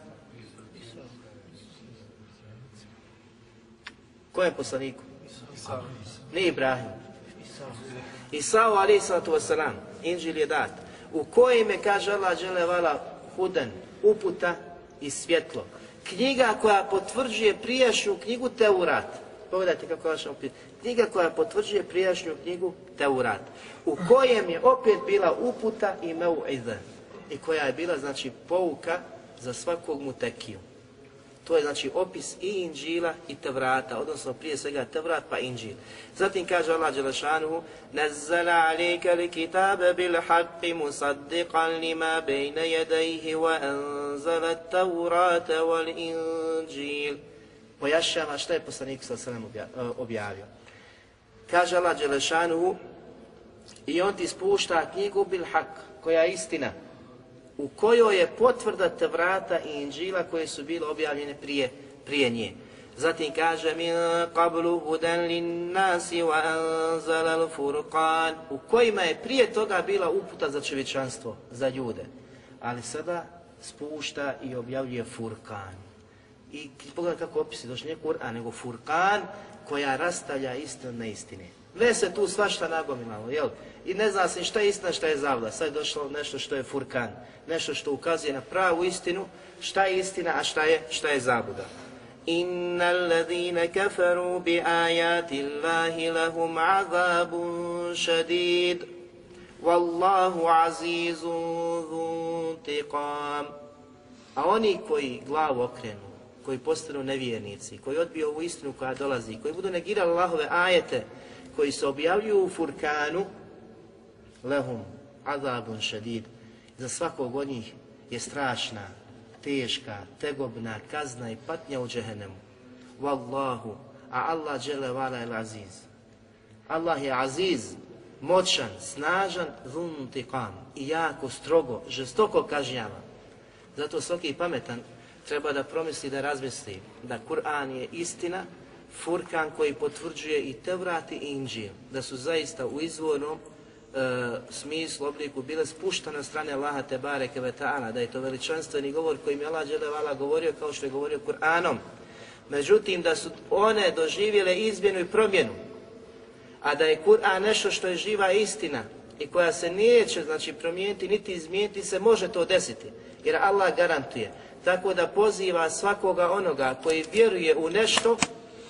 A: je poslaniku? Nije Ibrahim. Isao alaih sallatu wasalam, inđil je dat. U kojem je, kaže Allah, želevala hudan, uputa i svjetlo. Knjiga koja potvrđuje prijašnju knjigu Teurat. Pogledajte kako vaša opet. Knjiga koja potvrđuje prijašnju knjigu Teurat. U kojem je opet bila uputa i meu'iza. I koja je bila, znači, pouka za svakog mutekiju. To je znači opis i Inđila i Tevrata, odnosno prije svega Tevrat pa Inđil. Zatim kaže Allah Đelešanuhu Nazzala alika li kitabe bil haqqi musaddiqan lima bejne jedajhi wa anzala Tevrata wal Inđil. Pojašava šta je poslanik sa sredem e, objavio. Kaže Allah Đelešanuhu i on ti spušta knjigu bil haq, koja je istina, u kojoj je potvrda Tevrata i Inđila koje su bile objavljene prije, prije nje. Zatim kaže min qablu hudan lin nasi wa anzala al furqan u kojima je prije toga bila uputa za čovječanstvo, za ljude. Ali sada spušta i objavljuje Furkan. I pogledaj kako opisi, došli nije Kur'an, nego Furkan koja rastavlja istinu na istine. Ne se tu svašta nagomilalo, jel? I ne zna se šta je istina, šta je zavla. Sad je došlo nešto što je furkan, nešto što ukazuje na pravu istinu, šta je istina, a šta je, šta je zabuda. Inna alladhina kafaru bi ajati Allahi lahum azabun šadid, wallahu azizun zuntiqam. A oni koji glavu okrenu, koji postanu nevjernici, koji odbiju ovu istinu koja dolazi, koji budu negirali Allahove ajete, koji se objavljuju u Furkanu, lehum azabun šedid. za svakog od njih je strašna, teška, tegobna kazna i patnja u džehennemu. Wallahu, a Allah džele vala el aziz. Allah je aziz, moćan, snažan, zuntiqam i jako strogo, žestoko kažnjava. Zato svaki pametan treba da promisli da razmisli da Kur'an je istina, Furkan koji potvrđuje i Tevrat i Inđil, da su zaista u izvornom e, smislu, obliku bile spuštane od strane Allaha Tebare Kevetana, da je to veličanstveni govor kojim je Allah Đelevala govorio kao što je govorio Kur'anom. Međutim, da su one doživjele izmjenu i promjenu, a da je Kur'an nešto što je živa istina i koja se neće znači, promijeniti niti izmijeniti se, može to desiti. Jer Allah garantuje. Tako da poziva svakoga onoga koji vjeruje u nešto,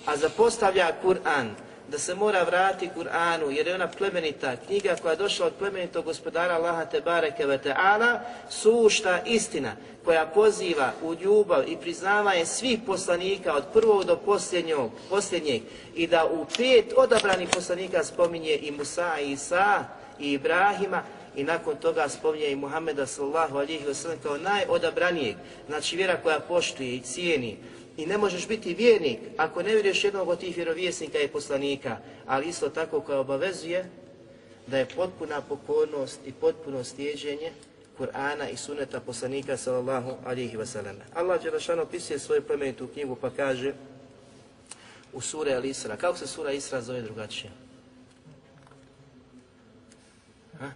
A: a zapostavlja Kur'an, da se mora vratiti Kur'anu, jer je ona plemenita knjiga koja je došla od plemenitog gospodara Allaha Tebareke ve Teala, sušta istina koja poziva u ljubav i priznavanje svih poslanika od prvog do posljednjeg, posljednjeg i da u pet odabranih poslanika spominje i Musa i Isa i Ibrahima i nakon toga spominje i Muhammeda sallallahu alihi wasallam kao najodabranijeg, znači vjera koja poštuje i cijeni, i ne možeš biti vjernik ako ne vjeruješ jednog od tih vjerovjesnika i poslanika, ali isto tako koja obavezuje da je potpuna pokornost i potpuno stjeđenje Kur'ana i suneta poslanika sallallahu alihi wasallam. Allah Đelešan opisuje svoju plemenitu knjigu pa kaže u sure Al-Isra. Kako se sura Isra zove drugačije? Ha?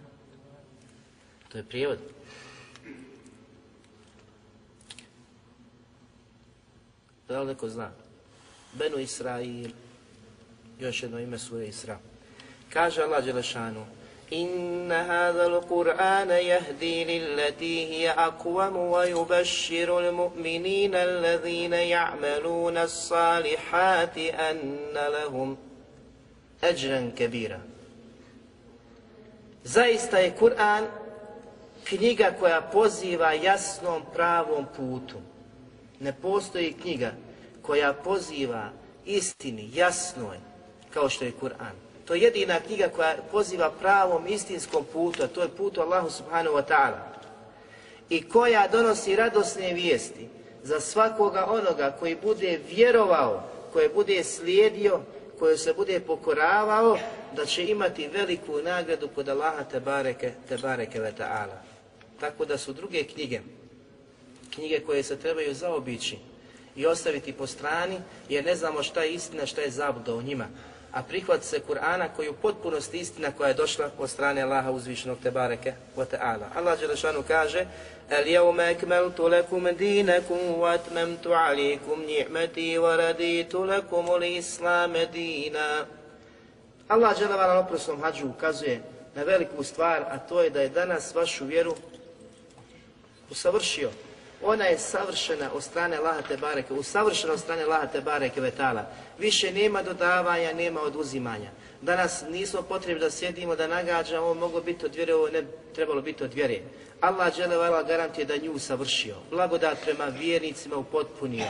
A: To je prijevod. Da li neko zna? Benu Israil, još jedno ime sure Isra. Kaže Allah Đelešanu, إن هذا القرآن يهدي للتي هي أقوم ويبشر المؤمنين الذين يعملون الصالحات أن لهم أجرا كبيرا Zaista je Kur'an knjiga koja poziva jasnom pravom putu. Ne postoji knjiga koja poziva istini, jasnoj, kao što je Kur'an. To je jedina knjiga koja poziva pravom istinskom putu, a to je putu Allahu subhanahu wa ta'ala. I koja donosi radosne vijesti za svakoga onoga koji bude vjerovao, koji bude slijedio, koji se bude pokoravao, da će imati veliku nagradu kod Allaha te bareke, te bareke ve ta'ala. Tako da su druge knjige, knjige koje se trebaju zaobići i ostaviti po strani, jer ne znamo šta je istina, šta je zabluda u njima. A prihvat se Kur'ana koji je u potpunosti istina koja je došla od strane Allaha uzvišenog te bareke wa ta'ala. Allah Đelešanu kaže اليوم أكملت لكم دينكم وأتممت عليكم نعمتي ورضيت لكم الإسلام دينا Allah Đelešanu na oprosnom hađu ukazuje na veliku stvar, a to je da je danas vašu vjeru usavršio. Ona je savršena od strane Lahate bareke, usavršena od strane Lahate bareke vetala. Više nema dodavanja, nema oduzimanja. Danas nismo potrebni da sjedimo, da nagađamo, ovo mogo biti od vjere, ovo ne trebalo biti od vjere. Allah dželevala garantije da nju savršio. Blagodat prema vjernicima upotpunio.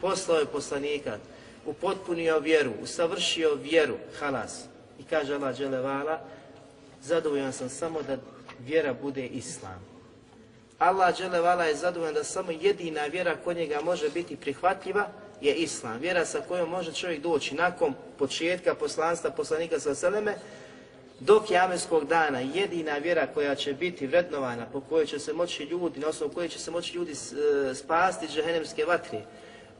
A: Poslao je poslanika, upotpunio vjeru, usavršio vjeru, halas. I kaže Allah dželevala, zadovoljan sam samo da vjera bude islam. Allah dželevala je zadovoljan da samo jedina vjera kod njega može biti prihvatljiva je Islam. Vjera sa kojom može čovjek doći nakon početka poslanstva poslanika sa Seleme do kjameskog dana jedina vjera koja će biti vrednovana, po kojoj će se moći ljudi, na osnovu koje će se moći ljudi e, spasti džehennemske vatre,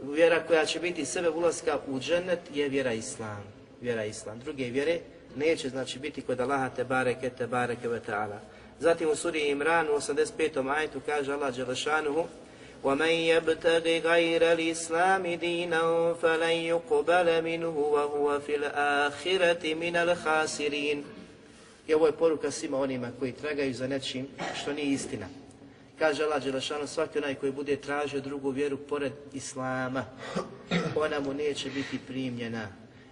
A: vjera koja će biti sebe ulaska u džennet je vjera Islam. Vjera Islam. Druge vjere neće znači biti kod Allaha te bareke te bareke ve ta'ala. Zatim u suri Imran u 85. ajetu kaže Allah Đelešanuhu وَمَنْ يَبْتَغِ غَيْرَ الْإِسْلَامِ دِينًا فَلَنْ يُقْبَلَ مِنْهُ وَهُوَ فِي الْآخِرَةِ مِنَ الْخَاسِرِينَ I ovo je poruka svima onima koji tragaju za nečim što nije istina. Kaže Allah Đelešanu, svaki onaj koji bude tražio drugu vjeru pored Islama, ona mu neće biti primljena.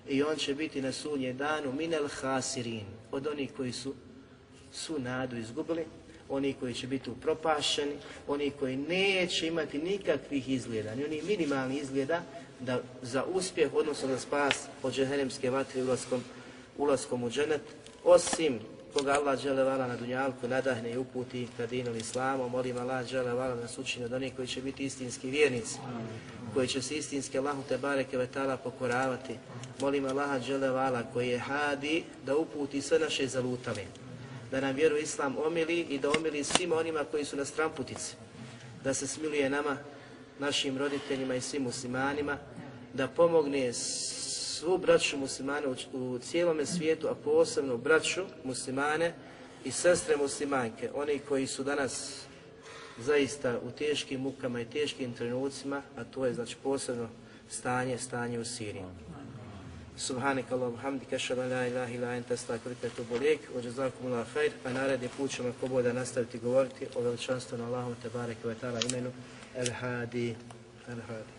A: I on će biti na sunje danu minel hasirin, od onih koji su su nadu izgubili, oni koji će biti upropašeni, oni koji neće imati nikakvih izgleda, ni oni minimalni izgleda da za uspjeh, odnosno za spas od džehennemske vatre ulaskom, ulaskom u dženet, osim koga Allah žele vala na dunjalku nadahne i uputi ka dinu islamu, molim Allah žele vala nas učini od onih koji će biti istinski vjernici. koji će se istinski Allahu te bareke vetala pokoravati. Molim Allaha dželevala koji je hadi da uputi sve naše zalutale. Da nam vjeru Islam omili i da omili svima onima koji su na stramputici. Da se smiluje nama, našim roditeljima i svim muslimanima, da pomogne svu braću muslimane u, u cijelome svijetu, a posebno braću muslimane i sestre muslimanke, oni koji su danas zaista u teškim mukama i teškim trenucima, a to je znači posebno stanje, stanje u Siriji. Subhanak Allahum hamdika ashhadu an la ilaha illa anta astaghfiruka wa atubu ilaik. Wa jazakumullahu khair. A naredni put ćemo ako bude nastaviti govoriti o veličanstvenom Allahu te barek, ve taala imenu El Hadi. El Hadi.